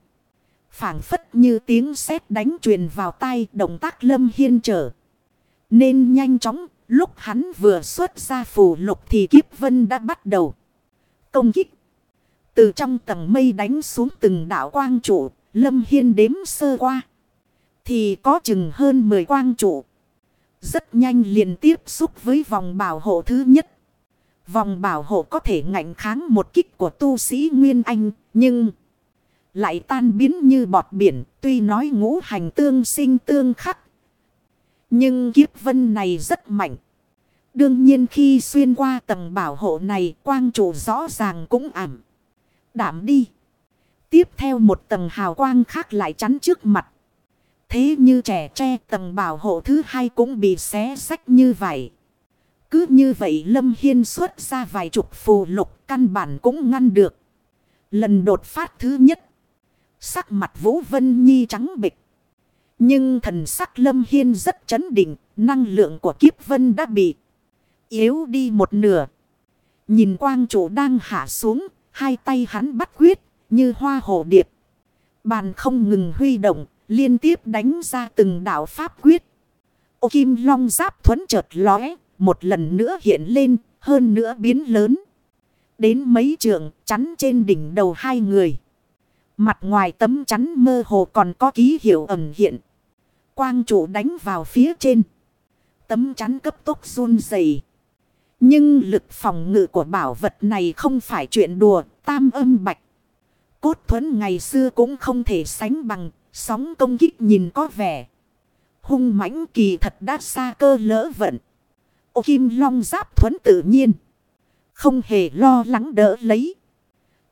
phảng phất như tiếng sét đánh truyền vào tay động tác lâm hiên trở. Nên nhanh chóng, lúc hắn vừa xuất ra phù lục thì kiếp vân đã bắt đầu. Công kích. Từ trong tầng mây đánh xuống từng đảo quang trụ, lâm hiên đếm sơ qua. Thì có chừng hơn 10 quang trụ. Rất nhanh liền tiếp xúc với vòng bảo hộ thứ nhất. Vòng bảo hộ có thể ngạnh kháng một kích của tu sĩ Nguyên Anh, nhưng... Lại tan biến như bọt biển, tuy nói ngũ hành tương sinh tương khắc. Nhưng kiếp vân này rất mạnh. Đương nhiên khi xuyên qua tầng bảo hộ này quang trụ rõ ràng cũng ảm. Đảm đi. Tiếp theo một tầng hào quang khác lại chắn trước mặt. Thế như trẻ tre tầng bảo hộ thứ hai cũng bị xé sách như vậy. Cứ như vậy Lâm Hiên xuất ra vài chục phù lục căn bản cũng ngăn được. Lần đột phát thứ nhất. Sắc mặt Vũ Vân Nhi trắng bịch. Nhưng thần sắc Lâm Hiên rất chấn định. Năng lượng của kiếp vân đã bị yếu đi một nửa. Nhìn quang chủ đang hạ xuống. Hai tay hắn bắt quyết, như hoa hồ điệp. Bàn không ngừng huy động. Liên tiếp đánh ra từng đạo pháp quyết. Ô kim long giáp thuẫn chợt lóe. Một lần nữa hiện lên. Hơn nữa biến lớn. Đến mấy trường chắn trên đỉnh đầu hai người. Mặt ngoài tấm chắn mơ hồ còn có ký hiệu ẩn hiện. Quang trụ đánh vào phía trên. Tấm chắn cấp tốc run dày. Nhưng lực phòng ngự của bảo vật này không phải chuyện đùa, tam âm bạch. Cốt thuẫn ngày xưa cũng không thể sánh bằng, sóng công kích nhìn có vẻ. Hung mãnh kỳ thật đã xa cơ lỡ vận. Ô kim long giáp thuấn tự nhiên. Không hề lo lắng đỡ lấy.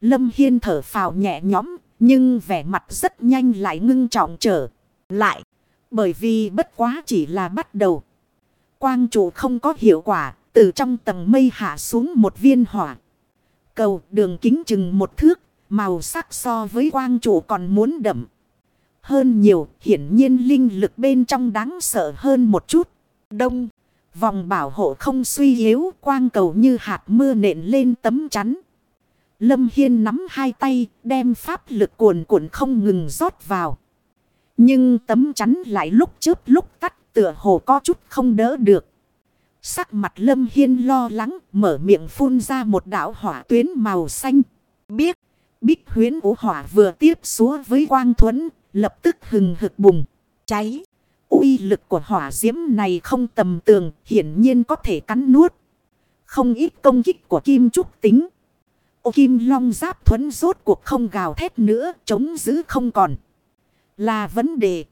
Lâm Hiên thở phào nhẹ nhõm, nhưng vẻ mặt rất nhanh lại ngưng trọng trở lại. Bởi vì bất quá chỉ là bắt đầu. Quang trụ không có hiệu quả, từ trong tầng mây hạ xuống một viên hỏa. Cầu đường kính chừng một thước, màu sắc so với quang trụ còn muốn đậm. Hơn nhiều, hiển nhiên linh lực bên trong đáng sợ hơn một chút. Đông, vòng bảo hộ không suy yếu, quang cầu như hạt mưa nện lên tấm chắn. Lâm Hiên nắm hai tay, đem pháp lực cuồn cuộn không ngừng rót vào. Nhưng tấm chắn lại lúc chớp lúc tắt, tựa hồ có chút không đỡ được. Sắc mặt Lâm Hiên lo lắng, mở miệng phun ra một đảo hỏa tuyến màu xanh. Biết, bích huyến của hỏa vừa tiếp xúa với quang thuẫn, lập tức hừng hực bùng, cháy. uy lực của hỏa diễm này không tầm tường, hiển nhiên có thể cắn nuốt. Không ít công kích của kim trúc tính. Ô kim long giáp thuẫn rốt cuộc không gào thét nữa, chống giữ không còn. Là vấn đề.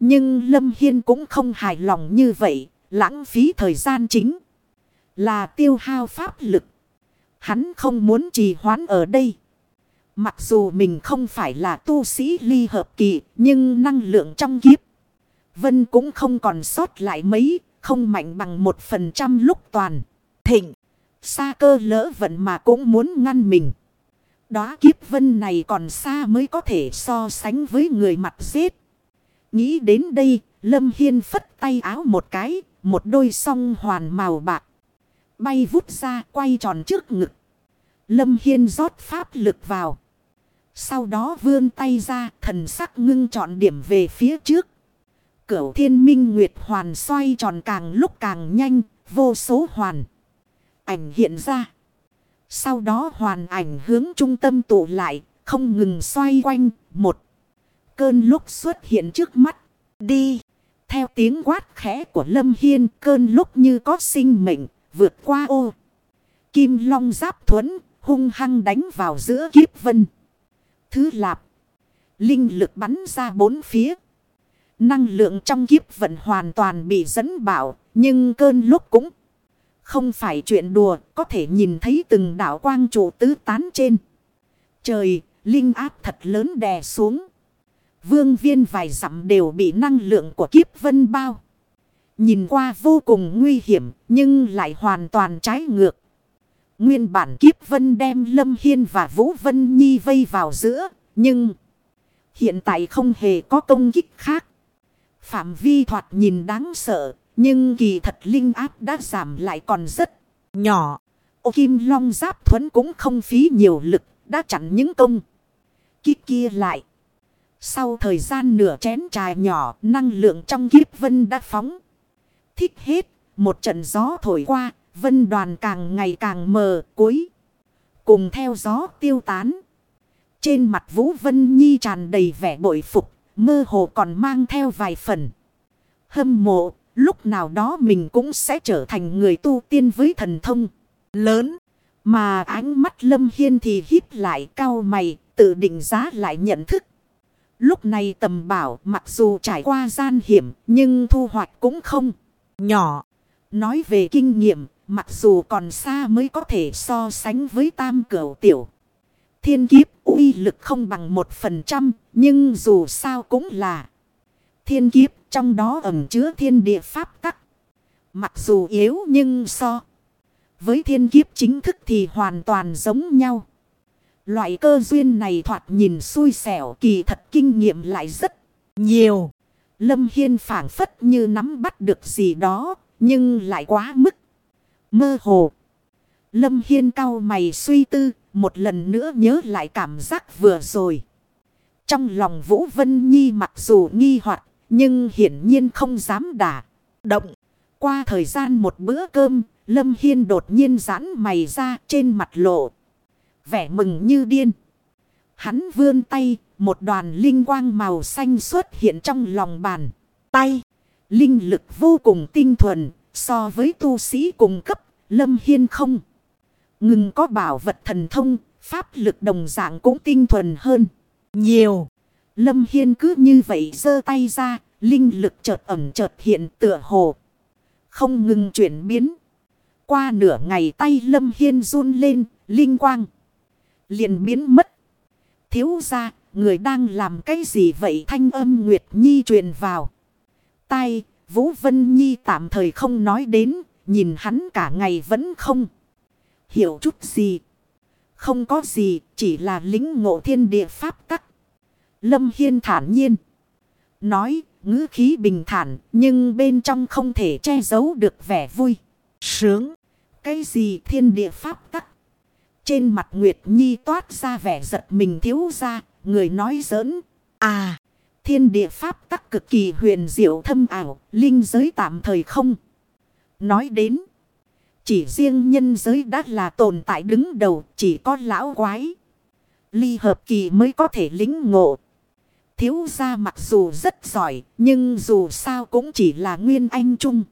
Nhưng Lâm Hiên cũng không hài lòng như vậy, lãng phí thời gian chính. Là tiêu hao pháp lực. Hắn không muốn trì hoãn ở đây. Mặc dù mình không phải là tu sĩ ly hợp kỳ, nhưng năng lượng trong kiếp. Vân cũng không còn sót lại mấy, không mạnh bằng một phần trăm lúc toàn. Thịnh. Xa cơ lỡ vận mà cũng muốn ngăn mình. Đó kiếp vân này còn xa mới có thể so sánh với người mặt giết. Nghĩ đến đây, Lâm Hiên phất tay áo một cái, một đôi song hoàn màu bạc. Bay vút ra quay tròn trước ngực. Lâm Hiên rót pháp lực vào. Sau đó vươn tay ra thần sắc ngưng trọn điểm về phía trước. Cửu thiên minh nguyệt hoàn xoay tròn càng lúc càng nhanh, vô số hoàn ảnh hiện ra. Sau đó hoàn ảnh hướng trung tâm tụ lại, không ngừng xoay quanh, một cơn lúc xuất hiện trước mắt. Đi! Theo tiếng quát khẽ của Lâm Hiên, cơn lúc như có sinh mệnh, vượt qua ô. Kim long giáp thuẫn, hung hăng đánh vào giữa kiếp vân. Thứ lạp. Linh lực bắn ra bốn phía. Năng lượng trong kiếp vận hoàn toàn bị dẫn bảo, nhưng cơn lúc cũng không phải chuyện đùa, có thể nhìn thấy từng đảo quang trụ tứ tán trên. Trời, linh áp thật lớn đè xuống. Vương viên vài dặm đều bị năng lượng của kiếp vân bao. Nhìn qua vô cùng nguy hiểm, nhưng lại hoàn toàn trái ngược. Nguyên bản kiếp vân đem Lâm Hiên và Vũ Vân Nhi vây vào giữa, nhưng hiện tại không hề có công kích khác. Phạm vi thoạt nhìn đáng sợ, nhưng kỳ thật linh áp đã giảm lại còn rất nhỏ. Ô kim long giáp thuẫn cũng không phí nhiều lực, đã chặn những công. Kiếp kia lại. Sau thời gian nửa chén trà nhỏ, năng lượng trong kiếp vân đã phóng. Thích hết, một trận gió thổi qua, vân đoàn càng ngày càng mờ, cuối. Cùng theo gió tiêu tán. Trên mặt Vũ Vân Nhi tràn đầy vẻ bội phục, mơ hồ còn mang theo vài phần. Hâm mộ, Lúc nào đó mình cũng sẽ trở thành người tu tiên với thần thông lớn. Mà ánh mắt Lâm Hiên thì hít lại cao mày, tự định giá lại nhận thức. Lúc này tầm bảo mặc dù trải qua gian hiểm nhưng thu hoạch cũng không nhỏ. Nói về kinh nghiệm mặc dù còn xa mới có thể so sánh với tam cửu tiểu. Thiên kiếp uy lực không bằng một phần trăm nhưng dù sao cũng là thiên kiếp trong đó ẩn chứa thiên địa pháp tắc. Mặc dù yếu nhưng so với thiên kiếp chính thức thì hoàn toàn giống nhau. Loại cơ duyên này thoạt nhìn xui xẻo kỳ thật kinh nghiệm lại rất nhiều. Lâm Hiên phảng phất như nắm bắt được gì đó, nhưng lại quá mức. Mơ hồ. Lâm Hiên cao mày suy tư, một lần nữa nhớ lại cảm giác vừa rồi. Trong lòng Vũ Vân Nhi mặc dù nghi hoặc nhưng hiển nhiên không dám đả. Động. Qua thời gian một bữa cơm, Lâm Hiên đột nhiên giãn mày ra trên mặt lộ vẻ mừng như điên. Hắn vươn tay, một đoàn linh quang màu xanh xuất hiện trong lòng bàn. Tay, linh lực vô cùng tinh thuần, so với tu sĩ cùng cấp, lâm hiên không. Ngừng có bảo vật thần thông, pháp lực đồng dạng cũng tinh thuần hơn. Nhiều. Lâm Hiên cứ như vậy giơ tay ra, linh lực chợt ẩm chợt hiện tựa hồ. Không ngừng chuyển biến. Qua nửa ngày tay Lâm Hiên run lên, linh quang liền biến mất. Thiếu ra, người đang làm cái gì vậy thanh âm Nguyệt Nhi truyền vào. tay Vũ Vân Nhi tạm thời không nói đến, nhìn hắn cả ngày vẫn không. Hiểu chút gì. Không có gì, chỉ là lính ngộ thiên địa pháp tắc. Lâm Hiên thản nhiên. Nói, ngữ khí bình thản, nhưng bên trong không thể che giấu được vẻ vui. Sướng. Cái gì thiên địa pháp tắc? Trên mặt Nguyệt Nhi toát ra vẻ giật mình thiếu ra, người nói giỡn. À, thiên địa pháp tắc cực kỳ huyền diệu thâm ảo, linh giới tạm thời không. Nói đến, chỉ riêng nhân giới đã là tồn tại đứng đầu, chỉ có lão quái. Ly hợp kỳ mới có thể lính ngộ. Thiếu gia mặc dù rất giỏi, nhưng dù sao cũng chỉ là nguyên anh trung.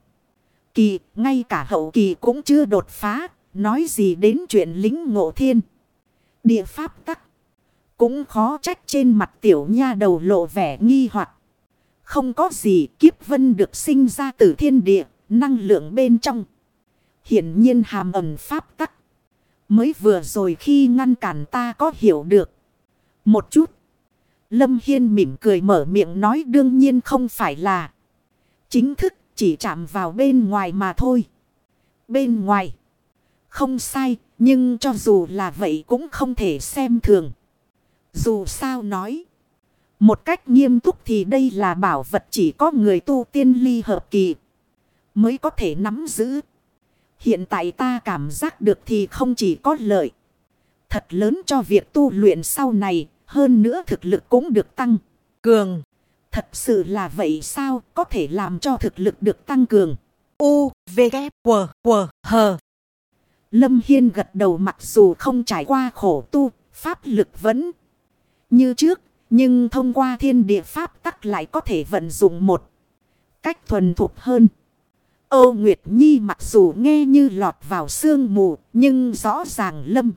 Kỳ, ngay cả hậu kỳ cũng chưa đột phá, Nói gì đến chuyện lính ngộ thiên. Địa pháp tắc. Cũng khó trách trên mặt tiểu nha đầu lộ vẻ nghi hoặc Không có gì kiếp vân được sinh ra từ thiên địa. Năng lượng bên trong. Hiển nhiên hàm ẩn pháp tắc. Mới vừa rồi khi ngăn cản ta có hiểu được. Một chút. Lâm Hiên mỉm cười mở miệng nói đương nhiên không phải là. Chính thức chỉ chạm vào bên ngoài mà thôi. Bên ngoài. Không sai, nhưng cho dù là vậy cũng không thể xem thường. Dù sao nói. Một cách nghiêm túc thì đây là bảo vật chỉ có người tu tiên ly hợp kỳ. Mới có thể nắm giữ. Hiện tại ta cảm giác được thì không chỉ có lợi. Thật lớn cho việc tu luyện sau này. Hơn nữa thực lực cũng được tăng. Cường. Thật sự là vậy sao có thể làm cho thực lực được tăng cường. U, V, K, W, W, H. Lâm Hiên gật đầu mặc dù không trải qua khổ tu, pháp lực vẫn như trước, nhưng thông qua thiên địa pháp tắc lại có thể vận dụng một cách thuần thục hơn. Âu Nguyệt Nhi mặc dù nghe như lọt vào sương mù, nhưng rõ ràng Lâm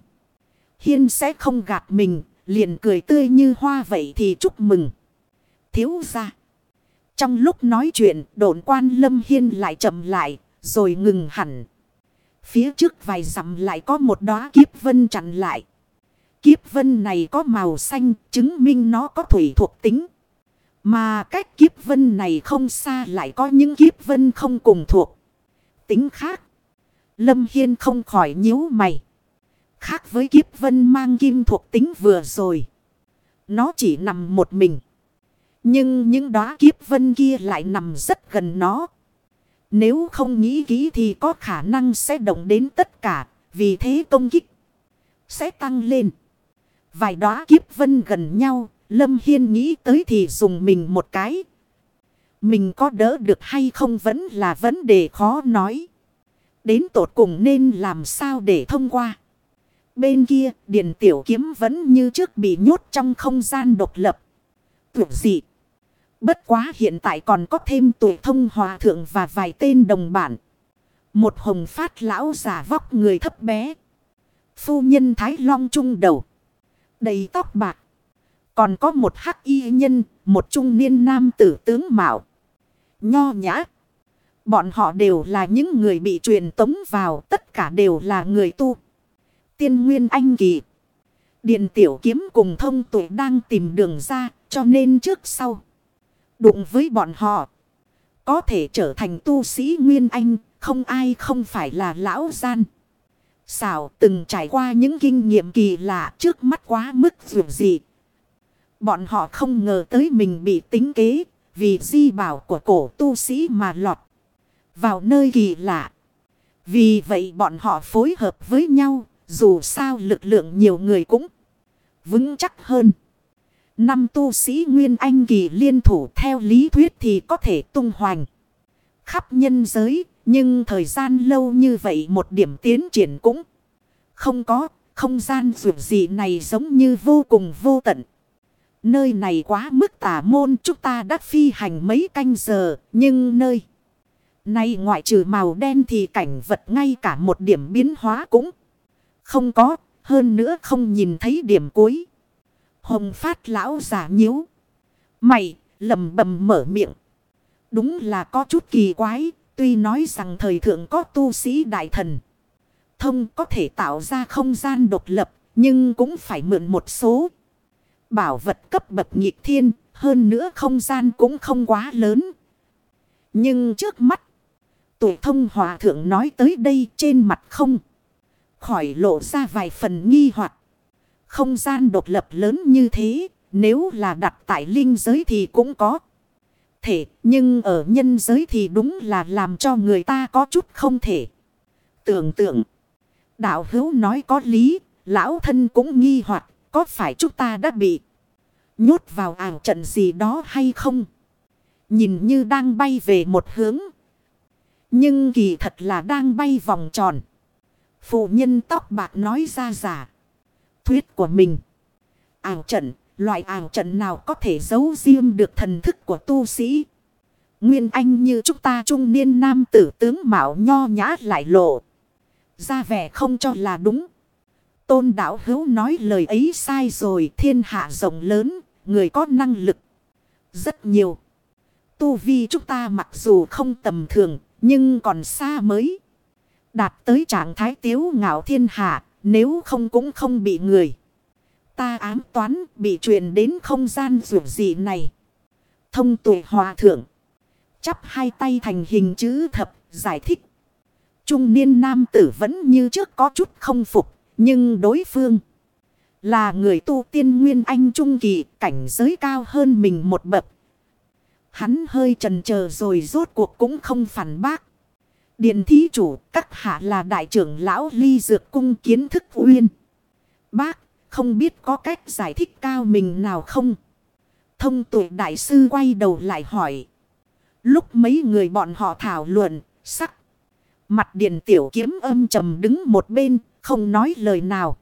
Hiên sẽ không gạt mình, liền cười tươi như hoa vậy thì chúc mừng. Thiếu ra. Trong lúc nói chuyện, độn quan Lâm Hiên lại chậm lại, rồi ngừng hẳn. Phía trước vài dặm lại có một đóa kiếp vân chặn lại. Kiếp vân này có màu xanh, chứng minh nó có thủy thuộc tính. Mà cách kiếp vân này không xa lại có những kiếp vân không cùng thuộc. Tính khác. Lâm Hiên không khỏi nhíu mày. Khác với kiếp vân mang kim thuộc tính vừa rồi. Nó chỉ nằm một mình. Nhưng những đóa kiếp vân kia lại nằm rất gần nó. Nếu không nghĩ kỹ thì có khả năng sẽ động đến tất cả, vì thế công kích sẽ tăng lên. Vài đóa kiếp vân gần nhau, Lâm Hiên nghĩ tới thì dùng mình một cái. Mình có đỡ được hay không vẫn là vấn đề khó nói. Đến tột cùng nên làm sao để thông qua. Bên kia, điện tiểu kiếm vẫn như trước bị nhốt trong không gian độc lập. Tuyệt dị. Bất quá hiện tại còn có thêm tuổi thông hòa thượng và vài tên đồng bản. Một hồng phát lão giả vóc người thấp bé. Phu nhân Thái Long trung đầu. Đầy tóc bạc. Còn có một hắc y nhân, một trung niên nam tử tướng mạo. Nho nhã. Bọn họ đều là những người bị truyền tống vào, tất cả đều là người tu. Tiên nguyên anh kỳ. Điện tiểu kiếm cùng thông tuệ đang tìm đường ra, cho nên trước sau. Đụng với bọn họ. Có thể trở thành tu sĩ nguyên anh, không ai không phải là lão gian. Xảo từng trải qua những kinh nghiệm kỳ lạ trước mắt quá mức dù gì. Bọn họ không ngờ tới mình bị tính kế vì di bảo của cổ tu sĩ mà lọt vào nơi kỳ lạ. Vì vậy bọn họ phối hợp với nhau, dù sao lực lượng nhiều người cũng vững chắc hơn. Năm tu sĩ Nguyên Anh kỳ liên thủ theo lý thuyết thì có thể tung hoành khắp nhân giới. Nhưng thời gian lâu như vậy một điểm tiến triển cũng không có. Không gian dù gì này giống như vô cùng vô tận. Nơi này quá mức tả môn, chúng ta đã phi hành mấy canh giờ. Nhưng nơi này ngoại trừ màu đen thì cảnh vật ngay cả một điểm biến hóa cũng không có. Hơn nữa không nhìn thấy điểm cuối. Hồng phát lão giả nhíu. Mày lầm bầm mở miệng. Đúng là có chút kỳ quái. Tuy nói rằng thời thượng có tu sĩ đại thần. Thông có thể tạo ra không gian độc lập. Nhưng cũng phải mượn một số. Bảo vật cấp bậc nhịp thiên. Hơn nữa không gian cũng không quá lớn. Nhưng trước mắt. Tuổi thông hòa thượng nói tới đây trên mặt không. Khỏi lộ ra vài phần nghi hoặc Không gian độc lập lớn như thế. Nếu là đặt tại linh giới thì cũng có thể, nhưng ở nhân giới thì đúng là làm cho người ta có chút không thể. Tưởng tượng, đạo hữu nói có lý, lão thân cũng nghi hoặc có phải chúng ta đã bị nhốt vào ảo trận gì đó hay không? Nhìn như đang bay về một hướng. Nhưng kỳ thật là đang bay vòng tròn. Phụ nhân tóc bạc nói ra giả. Thuyết của mình. Ảo trận Loại ảo trận nào có thể giấu riêng được thần thức của tu sĩ. Nguyên Anh như chúng ta trung niên nam tử tướng mạo nho nhã lại lộ. Ra vẻ không cho là đúng. Tôn đạo hữu nói lời ấy sai rồi thiên hạ rộng lớn, người có năng lực. Rất nhiều. Tu vi chúng ta mặc dù không tầm thường, nhưng còn xa mới. Đạt tới trạng thái tiếu ngạo thiên hạ, nếu không cũng không bị người ta ám toán bị truyền đến không gian rủ dị này. Thông tuệ hòa thượng. Chắp hai tay thành hình chữ thập, giải thích. Trung niên nam tử vẫn như trước có chút không phục. Nhưng đối phương là người tu tiên nguyên anh trung kỳ, cảnh giới cao hơn mình một bậc. Hắn hơi trần chờ rồi rốt cuộc cũng không phản bác. Điện thí chủ, các hạ là đại trưởng lão ly dược cung kiến thức uyên. Bác không biết có cách giải thích cao mình nào không? Thông tuệ đại sư quay đầu lại hỏi. Lúc mấy người bọn họ thảo luận, sắc. Mặt điện tiểu kiếm âm trầm đứng một bên, không nói lời nào.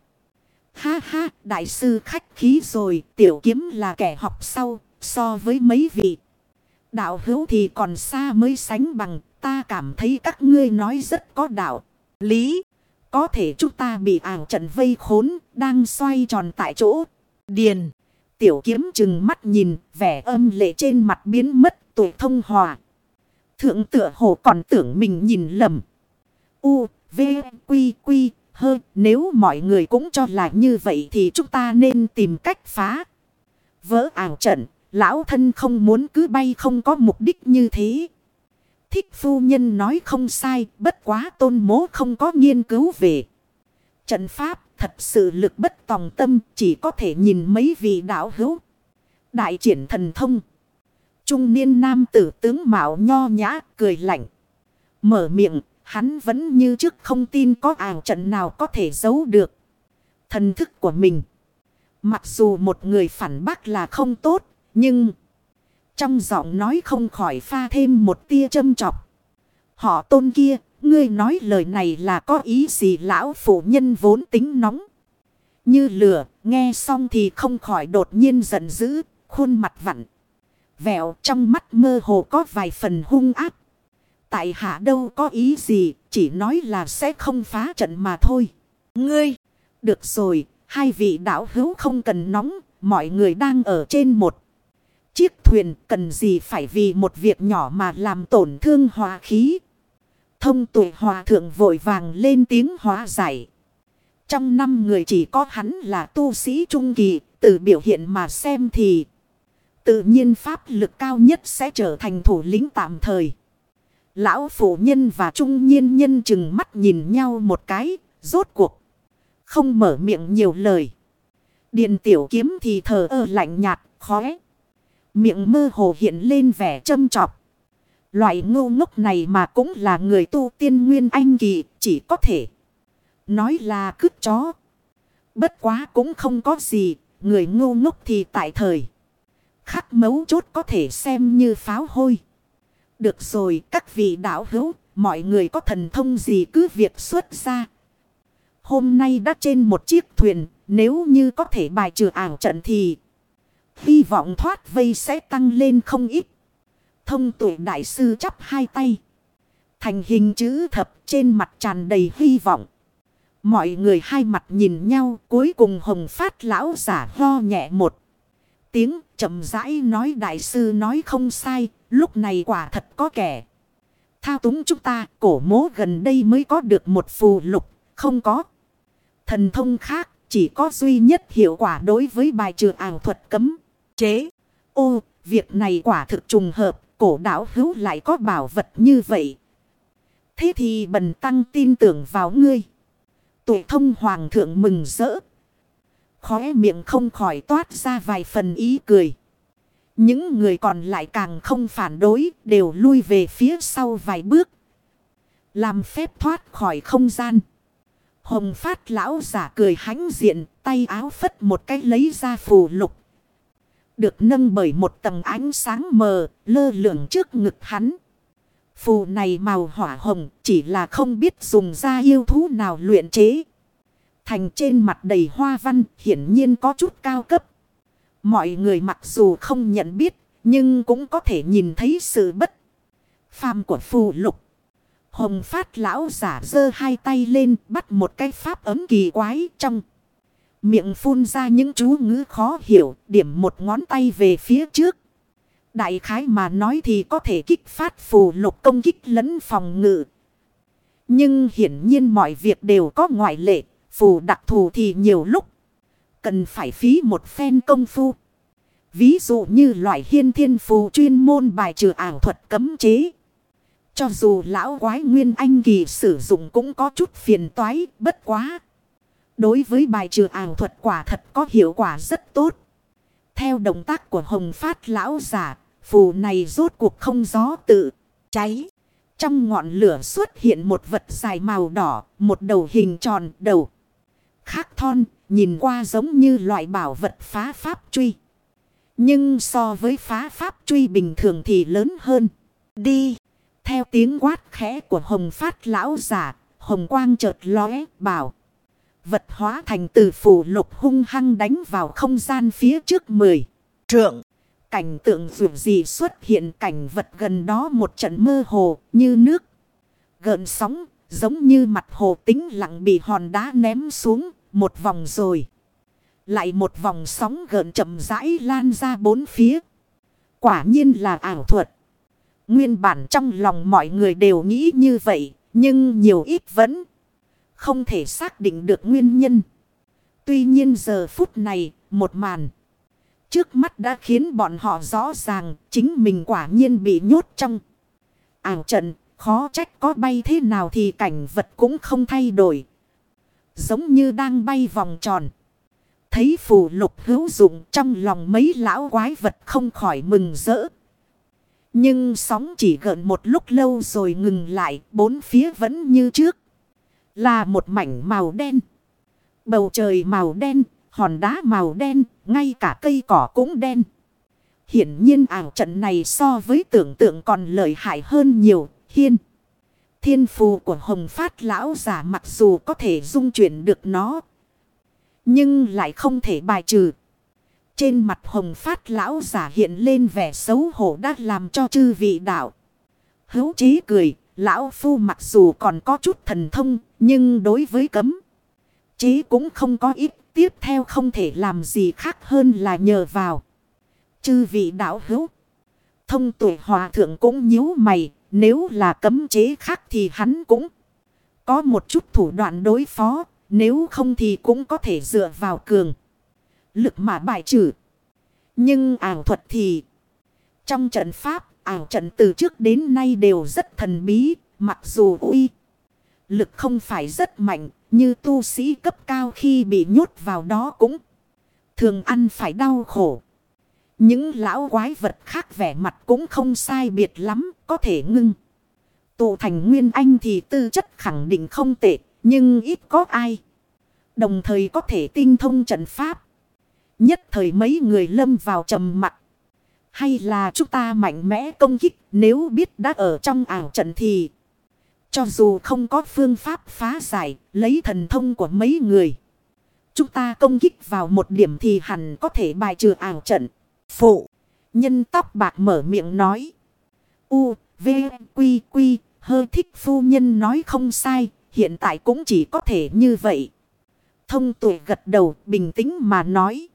Ha ha, đại sư khách khí rồi, tiểu kiếm là kẻ học sau, so với mấy vị. Đạo hữu thì còn xa mới sánh bằng, ta cảm thấy các ngươi nói rất có đạo. Lý. Có thể chúng ta bị ảo trận vây khốn, đang xoay tròn tại chỗ. Điền. Tiểu kiếm chừng mắt nhìn, vẻ âm lệ trên mặt biến mất tuổi thông hòa. Thượng tựa hồ còn tưởng mình nhìn lầm. U, V, Quy, Quy, Hơ. Nếu mọi người cũng cho là như vậy thì chúng ta nên tìm cách phá. Vỡ ảo trận, lão thân không muốn cứ bay không có mục đích như thế. Thích phu nhân nói không sai, bất quá tôn mố không có nghiên cứu về. Trận pháp thật sự lực bất tòng tâm chỉ có thể nhìn mấy vị đạo hữu. Đại triển thần thông. Trung niên nam tử tướng mạo nho nhã cười lạnh. Mở miệng, hắn vẫn như trước không tin có ảo trận nào có thể giấu được. Thần thức của mình. Mặc dù một người phản bác là không tốt, nhưng... Trong giọng nói không khỏi pha thêm một tia châm chọc. Họ tôn kia, ngươi nói lời này là có ý gì lão phụ nhân vốn tính nóng. Như lửa, nghe xong thì không khỏi đột nhiên giận dữ, khuôn mặt vặn. Vẹo trong mắt mơ hồ có vài phần hung áp. Tại hạ đâu có ý gì, chỉ nói là sẽ không phá trận mà thôi. Ngươi, được rồi, hai vị đạo hữu không cần nóng, mọi người đang ở trên một chiếc thuyền cần gì phải vì một việc nhỏ mà làm tổn thương hòa khí. Thông tuổi hòa thượng vội vàng lên tiếng hóa giải. Trong năm người chỉ có hắn là tu sĩ trung kỳ, từ biểu hiện mà xem thì tự nhiên pháp lực cao nhất sẽ trở thành thủ lĩnh tạm thời. Lão phụ nhân và trung nhiên nhân chừng mắt nhìn nhau một cái, rốt cuộc. Không mở miệng nhiều lời. Điện tiểu kiếm thì thờ ơ lạnh nhạt, khóe. Miệng mơ hồ hiện lên vẻ châm trọc. Loại ngu ngốc này mà cũng là người tu tiên nguyên anh kỳ, chỉ có thể. Nói là cứt chó. Bất quá cũng không có gì, người ngu ngốc thì tại thời. Khắc mấu chốt có thể xem như pháo hôi. Được rồi, các vị đạo hữu, mọi người có thần thông gì cứ việc xuất ra. Hôm nay đã trên một chiếc thuyền, nếu như có thể bài trừ ảo trận thì hy vọng thoát vây sẽ tăng lên không ít. Thông tuệ đại sư chắp hai tay. Thành hình chữ thập trên mặt tràn đầy hy vọng. Mọi người hai mặt nhìn nhau cuối cùng hồng phát lão giả ho nhẹ một. Tiếng chậm rãi nói đại sư nói không sai, lúc này quả thật có kẻ. Thao túng chúng ta, cổ mố gần đây mới có được một phù lục, không có. Thần thông khác, chỉ có duy nhất hiệu quả đối với bài trừ ảo thuật cấm, chế. Ô, việc này quả thực trùng hợp, cổ đảo hữu lại có bảo vật như vậy. Thế thì bần tăng tin tưởng vào ngươi. Tụ thông hoàng thượng mừng rỡ. Khóe miệng không khỏi toát ra vài phần ý cười. Những người còn lại càng không phản đối, đều lui về phía sau vài bước. Làm phép thoát khỏi không gian. Hồng phát lão giả cười hãnh diện, tay áo phất một cái lấy ra phù lục. Được nâng bởi một tầng ánh sáng mờ, lơ lửng trước ngực hắn. Phù này màu hỏa hồng, chỉ là không biết dùng ra yêu thú nào luyện chế. Thành trên mặt đầy hoa văn, hiển nhiên có chút cao cấp. Mọi người mặc dù không nhận biết, nhưng cũng có thể nhìn thấy sự bất phàm của phù lục. Hồng phát lão giả giơ hai tay lên bắt một cái pháp ấm kỳ quái trong. Miệng phun ra những chú ngữ khó hiểu, điểm một ngón tay về phía trước. Đại khái mà nói thì có thể kích phát phù lục công kích lẫn phòng ngự. Nhưng hiển nhiên mọi việc đều có ngoại lệ, phù đặc thù thì nhiều lúc cần phải phí một phen công phu. Ví dụ như loại hiên thiên phù chuyên môn bài trừ ảo thuật cấm chế. Cho dù lão quái nguyên anh kỳ sử dụng cũng có chút phiền toái, bất quá. Đối với bài trừ ảo thuật quả thật có hiệu quả rất tốt. Theo động tác của hồng phát lão giả, phù này rốt cuộc không gió tự cháy. Trong ngọn lửa xuất hiện một vật dài màu đỏ, một đầu hình tròn đầu. Khác thon, nhìn qua giống như loại bảo vật phá pháp truy. Nhưng so với phá pháp truy bình thường thì lớn hơn. Đi! Theo tiếng quát khẽ của hồng phát lão giả, hồng quang chợt lóe bảo. Vật hóa thành từ phủ lục hung hăng đánh vào không gian phía trước mười. Trượng! Cảnh tượng dù gì xuất hiện cảnh vật gần đó một trận mơ hồ như nước. Gợn sóng, giống như mặt hồ tính lặng bị hòn đá ném xuống, một vòng rồi. Lại một vòng sóng gợn chậm rãi lan ra bốn phía. Quả nhiên là ảo thuật. Nguyên bản trong lòng mọi người đều nghĩ như vậy. Nhưng nhiều ít vẫn không thể xác định được nguyên nhân. Tuy nhiên giờ phút này, một màn. Trước mắt đã khiến bọn họ rõ ràng chính mình quả nhiên bị nhốt trong. ảng trận, khó trách có bay thế nào thì cảnh vật cũng không thay đổi. Giống như đang bay vòng tròn. Thấy phù lục hữu dụng trong lòng mấy lão quái vật không khỏi mừng rỡ. Nhưng sóng chỉ gợn một lúc lâu rồi ngừng lại, bốn phía vẫn như trước. Là một mảnh màu đen. Bầu trời màu đen, hòn đá màu đen, ngay cả cây cỏ cũng đen. Hiển nhiên ảo trận này so với tưởng tượng còn lợi hại hơn nhiều, hiên. Thiên phù của hồng phát lão giả mặc dù có thể dung chuyển được nó. Nhưng lại không thể bài trừ. Trên mặt hồng phát lão giả hiện lên vẻ xấu hổ đã làm cho chư vị đạo. Hữu trí cười, lão phu mặc dù còn có chút thần thông, nhưng đối với cấm. Chí cũng không có ít tiếp theo không thể làm gì khác hơn là nhờ vào. Chư vị đạo hữu. Thông tuổi hòa thượng cũng nhíu mày. Nếu là cấm chế khác thì hắn cũng có một chút thủ đoạn đối phó. Nếu không thì cũng có thể dựa vào cường. Lực mà bài trừ. Nhưng ảo thuật thì. Trong trận pháp ảo trận từ trước đến nay đều rất thần bí. Mặc dù uy. Lực không phải rất mạnh. Như tu sĩ cấp cao khi bị nhốt vào đó cũng. Thường ăn phải đau khổ. Những lão quái vật khác vẻ mặt cũng không sai biệt lắm. Có thể ngưng. Tụ thành nguyên anh thì tư chất khẳng định không tệ. Nhưng ít có ai. Đồng thời có thể tinh thông trận pháp. Nhất thời mấy người lâm vào trầm mặt. Hay là chúng ta mạnh mẽ công kích nếu biết đã ở trong ảo trận thì. Cho dù không có phương pháp phá giải, lấy thần thông của mấy người. Chúng ta công kích vào một điểm thì hẳn có thể bài trừ ảo trận. Phụ, nhân tóc bạc mở miệng nói. U, V, Quy, Quy, hơi thích phu nhân nói không sai, hiện tại cũng chỉ có thể như vậy. Thông tuổi gật đầu, bình tĩnh mà nói.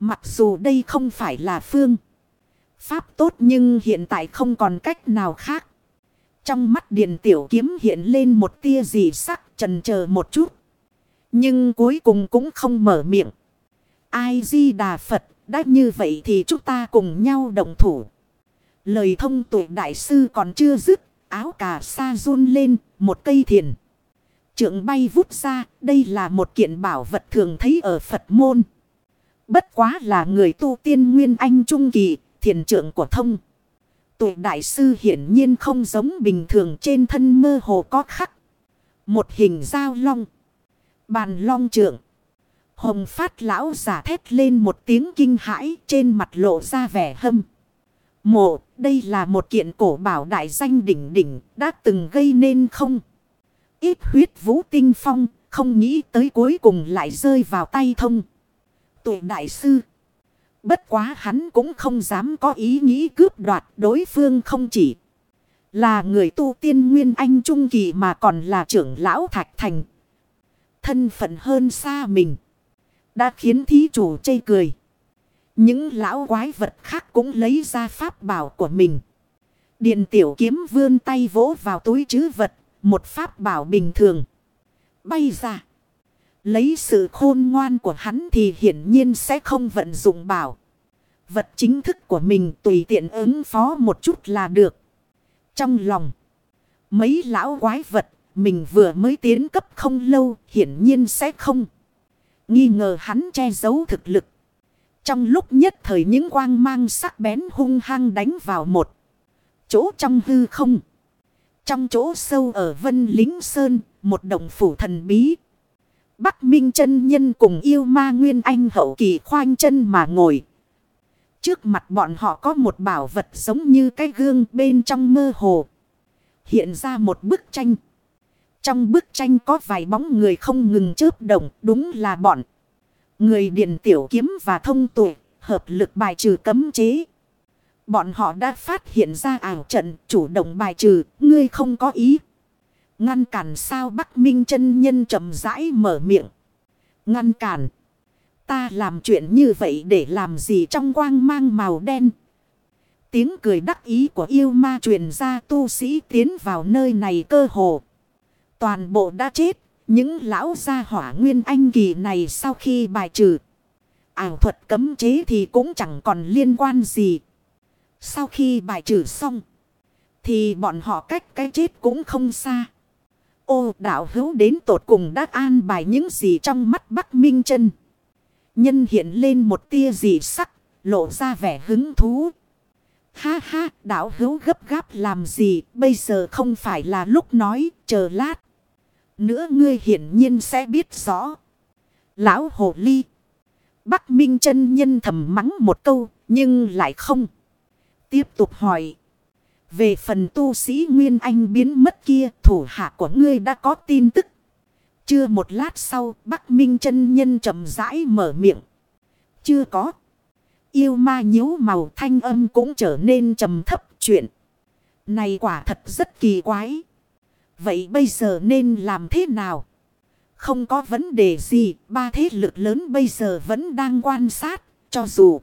Mặc dù đây không phải là phương pháp tốt nhưng hiện tại không còn cách nào khác. Trong mắt điện tiểu kiếm hiện lên một tia dị sắc, trần chờ một chút. Nhưng cuối cùng cũng không mở miệng. Ai di đà Phật, đã như vậy thì chúng ta cùng nhau đồng thủ. Lời thông tuệ đại sư còn chưa dứt. Áo cà sa run lên, một cây thiền. Trượng bay vút ra. Đây là một kiện bảo vật thường thấy ở Phật môn. Bất quá là người tu tiên nguyên anh trung kỳ. Thiền trượng của thông. Tuổi đại sư hiển nhiên không giống bình thường trên thân mơ hồ có khắc. Một hình dao long. Bàn long trượng. Hồng phát lão giả thét lên một tiếng kinh hãi trên mặt lộ ra vẻ hâm. Mộ, đây là một kiện cổ bảo đại danh đỉnh đỉnh đã từng gây nên không. Ít huyết vũ tinh phong, không nghĩ tới cuối cùng lại rơi vào tay thông. Tụi đại sư. Bất quá hắn cũng không dám có ý nghĩ cướp đoạt đối phương không chỉ. Là người tu tiên nguyên anh trung kỳ mà còn là trưởng lão thạch thành. Thân phận hơn xa mình. Đã khiến thí chủ chây cười. Những lão quái vật khác cũng lấy ra pháp bảo của mình. Điện tiểu kiếm vươn tay vỗ vào túi chứ vật. Một pháp bảo bình thường. Bay ra. Lấy sự khôn ngoan của hắn thì hiển nhiên sẽ không vận dụng bảo. Vật chính thức của mình tùy tiện ứng phó một chút là được. Trong lòng. Mấy lão quái vật. Mình vừa mới tiến cấp không lâu. Hiển nhiên sẽ không. Nghi ngờ hắn che giấu thực lực. Trong lúc nhất thời những quang mang sắc bén hung hăng đánh vào một. Chỗ trong hư không. Trong chỗ sâu ở Vân Lính Sơn. Một đồng phủ thần bí. Bắc Minh chân Nhân cùng yêu ma Nguyên Anh hậu kỳ khoanh chân mà ngồi. Trước mặt bọn họ có một bảo vật giống như cái gương bên trong mơ hồ. Hiện ra một bức tranh. Trong bức tranh có vài bóng người không ngừng chớp động, đúng là bọn. Người điện tiểu kiếm và thông tụ hợp lực bài trừ cấm chế. Bọn họ đã phát hiện ra ảo trận, chủ động bài trừ, ngươi không có ý. Ngăn cản sao Bắc Minh chân nhân chậm rãi mở miệng. Ngăn cản. Ta làm chuyện như vậy để làm gì trong quang mang màu đen. Tiếng cười đắc ý của yêu ma truyền ra, tu sĩ tiến vào nơi này cơ hồ. Toàn bộ đã chết. Những lão gia hỏa nguyên anh kỳ này sau khi bài trừ. Ảo thuật cấm chế thì cũng chẳng còn liên quan gì. Sau khi bài trừ xong. Thì bọn họ cách cái chết cũng không xa. Ô đạo hữu đến tột cùng đã an bài những gì trong mắt Bắc Minh chân Nhân hiện lên một tia dị sắc. Lộ ra vẻ hứng thú. Ha ha đạo hữu gấp gáp làm gì. Bây giờ không phải là lúc nói. Chờ lát nữa ngươi hiển nhiên sẽ biết rõ. Lão hồ ly. Bắc Minh chân nhân thầm mắng một câu, nhưng lại không. Tiếp tục hỏi. Về phần tu sĩ Nguyên Anh biến mất kia, thủ hạ của ngươi đã có tin tức. Chưa một lát sau, Bắc Minh chân nhân chậm rãi mở miệng. Chưa có. Yêu ma nhíu màu thanh âm cũng trở nên trầm thấp chuyện. Này quả thật rất kỳ quái. Vậy bây giờ nên làm thế nào? Không có vấn đề gì, ba thế lực lớn bây giờ vẫn đang quan sát, cho dù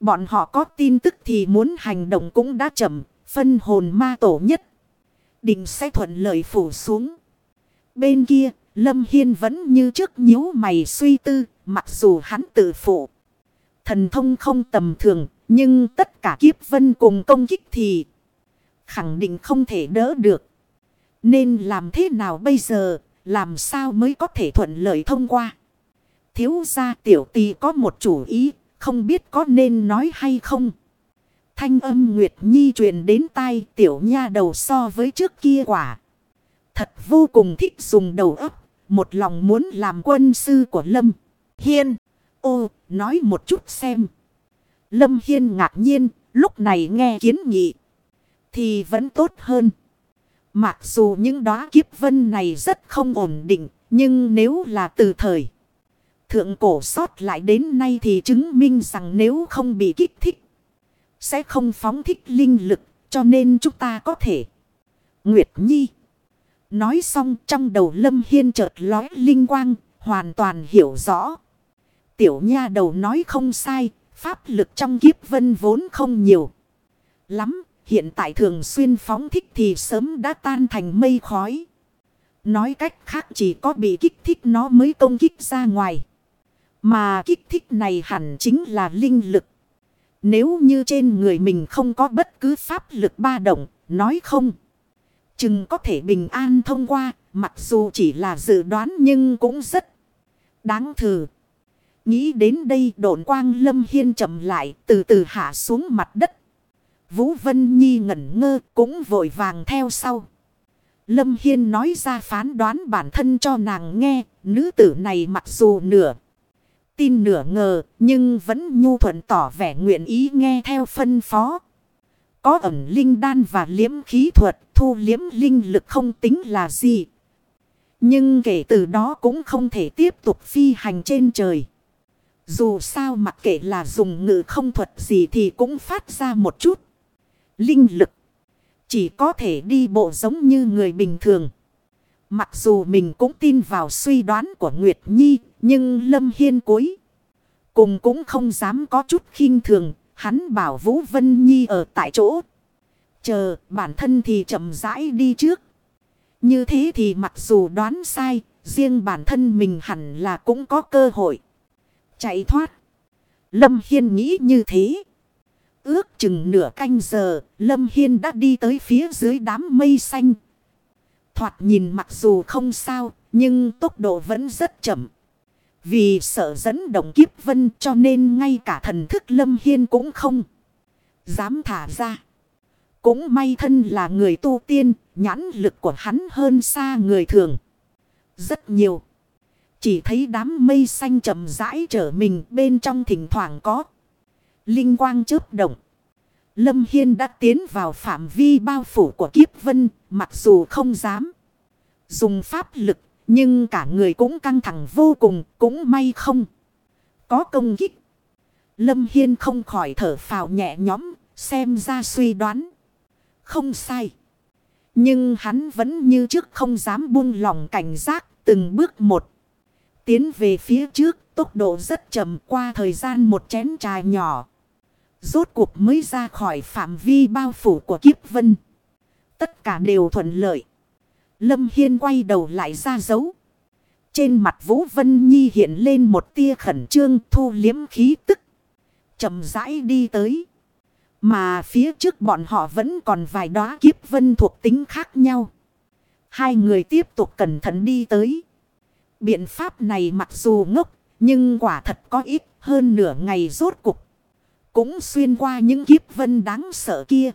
bọn họ có tin tức thì muốn hành động cũng đã chậm, phân hồn ma tổ nhất. Định sẽ thuận lợi phủ xuống. Bên kia, Lâm Hiên vẫn như trước nhíu mày suy tư, mặc dù hắn tự phụ. Thần thông không tầm thường, nhưng tất cả kiếp vân cùng công kích thì khẳng định không thể đỡ được. Nên làm thế nào bây giờ, làm sao mới có thể thuận lợi thông qua. Thiếu gia tiểu tì có một chủ ý, không biết có nên nói hay không. Thanh âm Nguyệt Nhi truyền đến tai tiểu nha đầu so với trước kia quả. Thật vô cùng thích dùng đầu óc, một lòng muốn làm quân sư của Lâm Hiên. Ô, nói một chút xem. Lâm Hiên ngạc nhiên, lúc này nghe kiến nghị. Thì vẫn tốt hơn. Mặc dù những đóa kiếp vân này rất không ổn định, nhưng nếu là từ thời thượng cổ sót lại đến nay thì chứng minh rằng nếu không bị kích thích, sẽ không phóng thích linh lực, cho nên chúng ta có thể. Nguyệt Nhi Nói xong trong đầu Lâm Hiên chợt lói linh quang, hoàn toàn hiểu rõ. Tiểu nha đầu nói không sai, pháp lực trong kiếp vân vốn không nhiều. Lắm, hiện tại thường xuyên phóng thích thì sớm đã tan thành mây khói. Nói cách khác chỉ có bị kích thích nó mới công kích ra ngoài. Mà kích thích này hẳn chính là linh lực. Nếu như trên người mình không có bất cứ pháp lực ba động, nói không. Chừng có thể bình an thông qua, mặc dù chỉ là dự đoán nhưng cũng rất đáng thử. Nghĩ đến đây độn quang lâm hiên chậm lại từ từ hạ xuống mặt đất. Vũ Vân Nhi ngẩn ngơ cũng vội vàng theo sau. Lâm Hiên nói ra phán đoán bản thân cho nàng nghe. Nữ tử này mặc dù nửa tin nửa ngờ, nhưng vẫn nhu thuận tỏ vẻ nguyện ý nghe theo phân phó. Có ẩn linh đan và liếm khí thuật, thu liếm linh lực không tính là gì. Nhưng kể từ đó cũng không thể tiếp tục phi hành trên trời. Dù sao mặc kệ là dùng ngự không thuật gì thì cũng phát ra một chút. Linh lực. Chỉ có thể đi bộ giống như người bình thường. Mặc dù mình cũng tin vào suy đoán của Nguyệt Nhi. Nhưng Lâm Hiên cuối. Cùng cũng không dám có chút khinh thường. Hắn bảo Vũ Vân Nhi ở tại chỗ. Chờ bản thân thì chậm rãi đi trước. Như thế thì mặc dù đoán sai. Riêng bản thân mình hẳn là cũng có cơ hội. Chạy thoát. Lâm Hiên nghĩ như thế. Ước chừng nửa canh giờ, Lâm Hiên đã đi tới phía dưới đám mây xanh. Thoạt nhìn mặc dù không sao, nhưng tốc độ vẫn rất chậm. Vì sợ dẫn động kiếp vân cho nên ngay cả thần thức Lâm Hiên cũng không dám thả ra. Cũng may thân là người tu tiên, nhãn lực của hắn hơn xa người thường. Rất nhiều. Chỉ thấy đám mây xanh chậm rãi trở mình bên trong thỉnh thoảng có. Linh quang chớp động. Lâm Hiên đã tiến vào phạm vi bao phủ của kiếp vân, mặc dù không dám dùng pháp lực, nhưng cả người cũng căng thẳng vô cùng, cũng may không. Có công kích. Lâm Hiên không khỏi thở phào nhẹ nhõm, xem ra suy đoán. Không sai. Nhưng hắn vẫn như trước không dám buông lòng cảnh giác, từng bước một. Tiến về phía trước, tốc độ rất chậm qua thời gian một chén trà nhỏ. Rốt cuộc mới ra khỏi phạm vi bao phủ của kiếp vân. Tất cả đều thuận lợi. Lâm Hiên quay đầu lại ra dấu. Trên mặt Vũ Vân Nhi hiện lên một tia khẩn trương thu liếm khí tức. chậm rãi đi tới. Mà phía trước bọn họ vẫn còn vài đóa kiếp vân thuộc tính khác nhau. Hai người tiếp tục cẩn thận đi tới. Biện pháp này mặc dù ngốc, nhưng quả thật có ít hơn nửa ngày rốt cục. Cũng xuyên qua những kiếp vân đáng sợ kia.